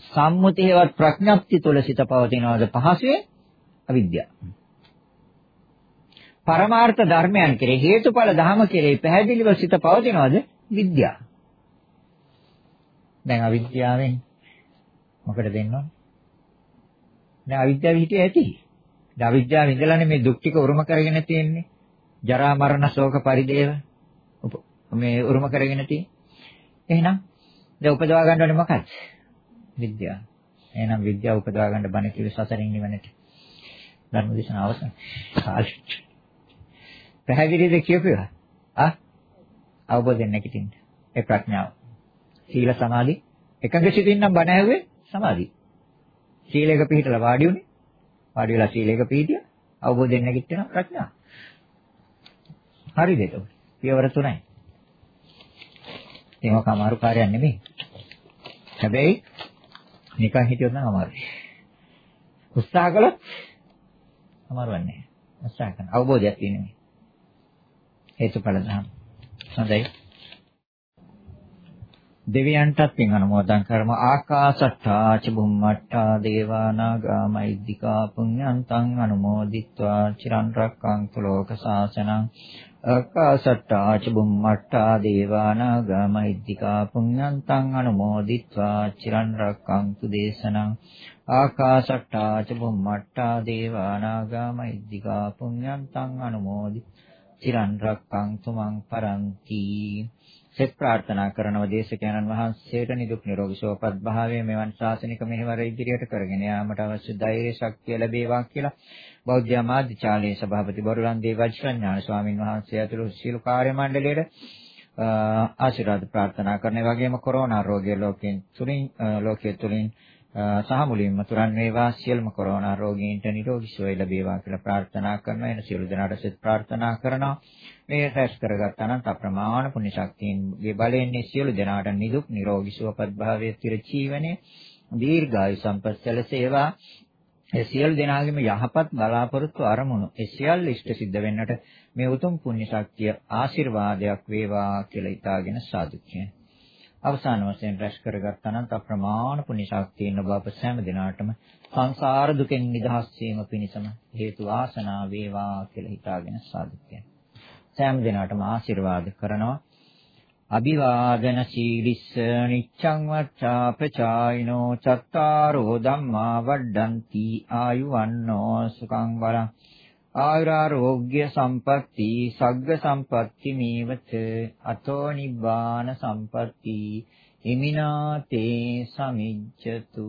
සම්මුතියවත් ප්‍රඥප්ති තුල සිත පවතිනවද පහසුවේ අවිද්‍යාව. පරමාර්ථ ධර්මයන් කෙරේ හේතුඵල ධම කෙරේ පැහැදිලිව සිත පවතිනවද විද්‍යාව. දැන් අවිද්‍යාවෙන් මොකද දෙන්න ඕන? දැන් අවිද්‍යාව හිටියේ ඇති. දැන් අවිද්‍යාව ඉඳලානේ මේ දුක් ටික උරුම කරගෙන තියෙන්නේ. ජරා මරණ ශෝක පරිදේව මේ උරුම කරගෙන තියෙන්නේ. එහෙනම් දැන් උපදවා ගන්න ඕනේ මොකක්ද? විද්‍යාව. එහෙනම් විද්‍යාව උපදවා ගන්න බණ කිව්ව සසරින් නිවනට. ධර්ම දේශන අවසන්. පැහැදිලිද කියපුවා? ආ අවබෝධයෙන් නැගිටින්න. ඒ ප්‍රඥාව. සීල සමාධි එකඟ සිතින් නම් බණ ඇහුවේ සමාධි. සීලයක පිළිපදලා වාඩි උනේ. වාඩි වෙලා සීලයක පිළිපදිය අවබෝධයෙන් නැගිටින ප්‍රඥාව. හරිද ඒක? පියවර තුනයි. ඒක අමාරු කාර්යයක් නෙමෙයි. හැබැයි නිකන් හිටියොත් නම් අමාරුයි. උත්සාහ කළොත් අමාරුවක් නැහැ. උත්සාහ කරන අවබෝධයක් තියෙනවා. හේතුඵල ධර්ම. හොඳයි. දෙවියන්ටත් පින් අනුමෝදන් කරමු ආකාශට්ටා ච බුම්මට්ටා දේවා නාග මෛද්దికා පුඤ්ඤන්තං අනුමෝදිත්වා චිරන් රැක්කන්තු ලෝක සාසනං ආකාශට්ටා ච බුම්මට්ටා දේවා නාග මෛද්దికා පුඤ්ඤන්තං අනුමෝදිත්වා චිරන් රැක්කන්තු දේශනං ආකාශට්ටා ච බුම්මට්ටා දේවා නාග මෛද්దికා පුඤ්ඤන්තං අනුමෝදි චිරන් රැක්කන්තු මං පරන්ති සෙත් ප්‍රාර්ථනා කරනව දේශකයන්න් වහන්සේට නිදුක් නිරෝගී සුවපත් භාවය මෙවන් ශාසනික මෙහෙවර ඉදිරියට කරගෙන යාමට අවශ්‍ය ධෛර්ය ශක්තිය ලැබේවා කියලා බෞද්ධ ආමාත්‍යාලයේ සභාපති බොරලන්දේ වජ්‍රඥාන ස්වාමින් වහන්සේ ඇතුළු සියලු කාර්ය මණ්ඩලයට ආශිර්වාද ප්‍රාර්ථනා කරන වගේම කොරෝනා රෝගය ලෝකෙන් තුලින් ලෝකයේ තුලින් සහ මුලින්ම තුරන් වේවා සියලුම කොරෝනා රෝගීන්ට නිරෝගී සුවය ලැබේවා කියලා ප්‍රාර්ථනා කරනවා. එන සියලු දෙනාට සෙත් ප්‍රාර්ථනා කරනවා. මේ රැස් කරගත් අනන්ත අප්‍රමාණ පුණ්‍ය ශක්තියන්ගේ බලයෙන් සියලු දෙනාට නිදුක් නිරෝගී සුවපත් භාවයේ තිර ජීවනයේ දීර්ඝායු සම්පත් සැලසේවා. ඒ සියලු දෙනාගේම යහපත් බලාපොරොත්තු අරමුණු ඒ සියල්ල ඉෂ්ට සිද්ධ වෙන්නට මේ උතුම් පුණ්‍ය ශක්තිය ආශිර්වාදයක් වේවා කියලා ඊටාගෙන සාදු කියනවා. අවසාන වශයෙන් රැස් කරගත් අනන්ත අප්‍රමාණ පුණ්‍ය ශක්තියින් ඔබ අප සෑම දිනාටම සංසාර දුකෙන් නිදහස් වීම පිණිසම හේතු වාසනා වේවා කියලා හිතාගෙන සාදුක්කය. සෑම දිනාටම ආශිර්වාද කරනවා. අභිවාදන සීලිස්ස නිච්ඡං වච්ඡා ප්‍රචායිනෝ චත්තාරෝ ධම්මා වඩ්ඩಂತಿ ආයුවන්නෝ සුඛං බලං ආයුරාෝග්‍ය සම්පatti සග්ග සම්පatti මේවත අතෝ නිබ්බාන සම්පatti ඉමිනාතේ සමිජ්ජතු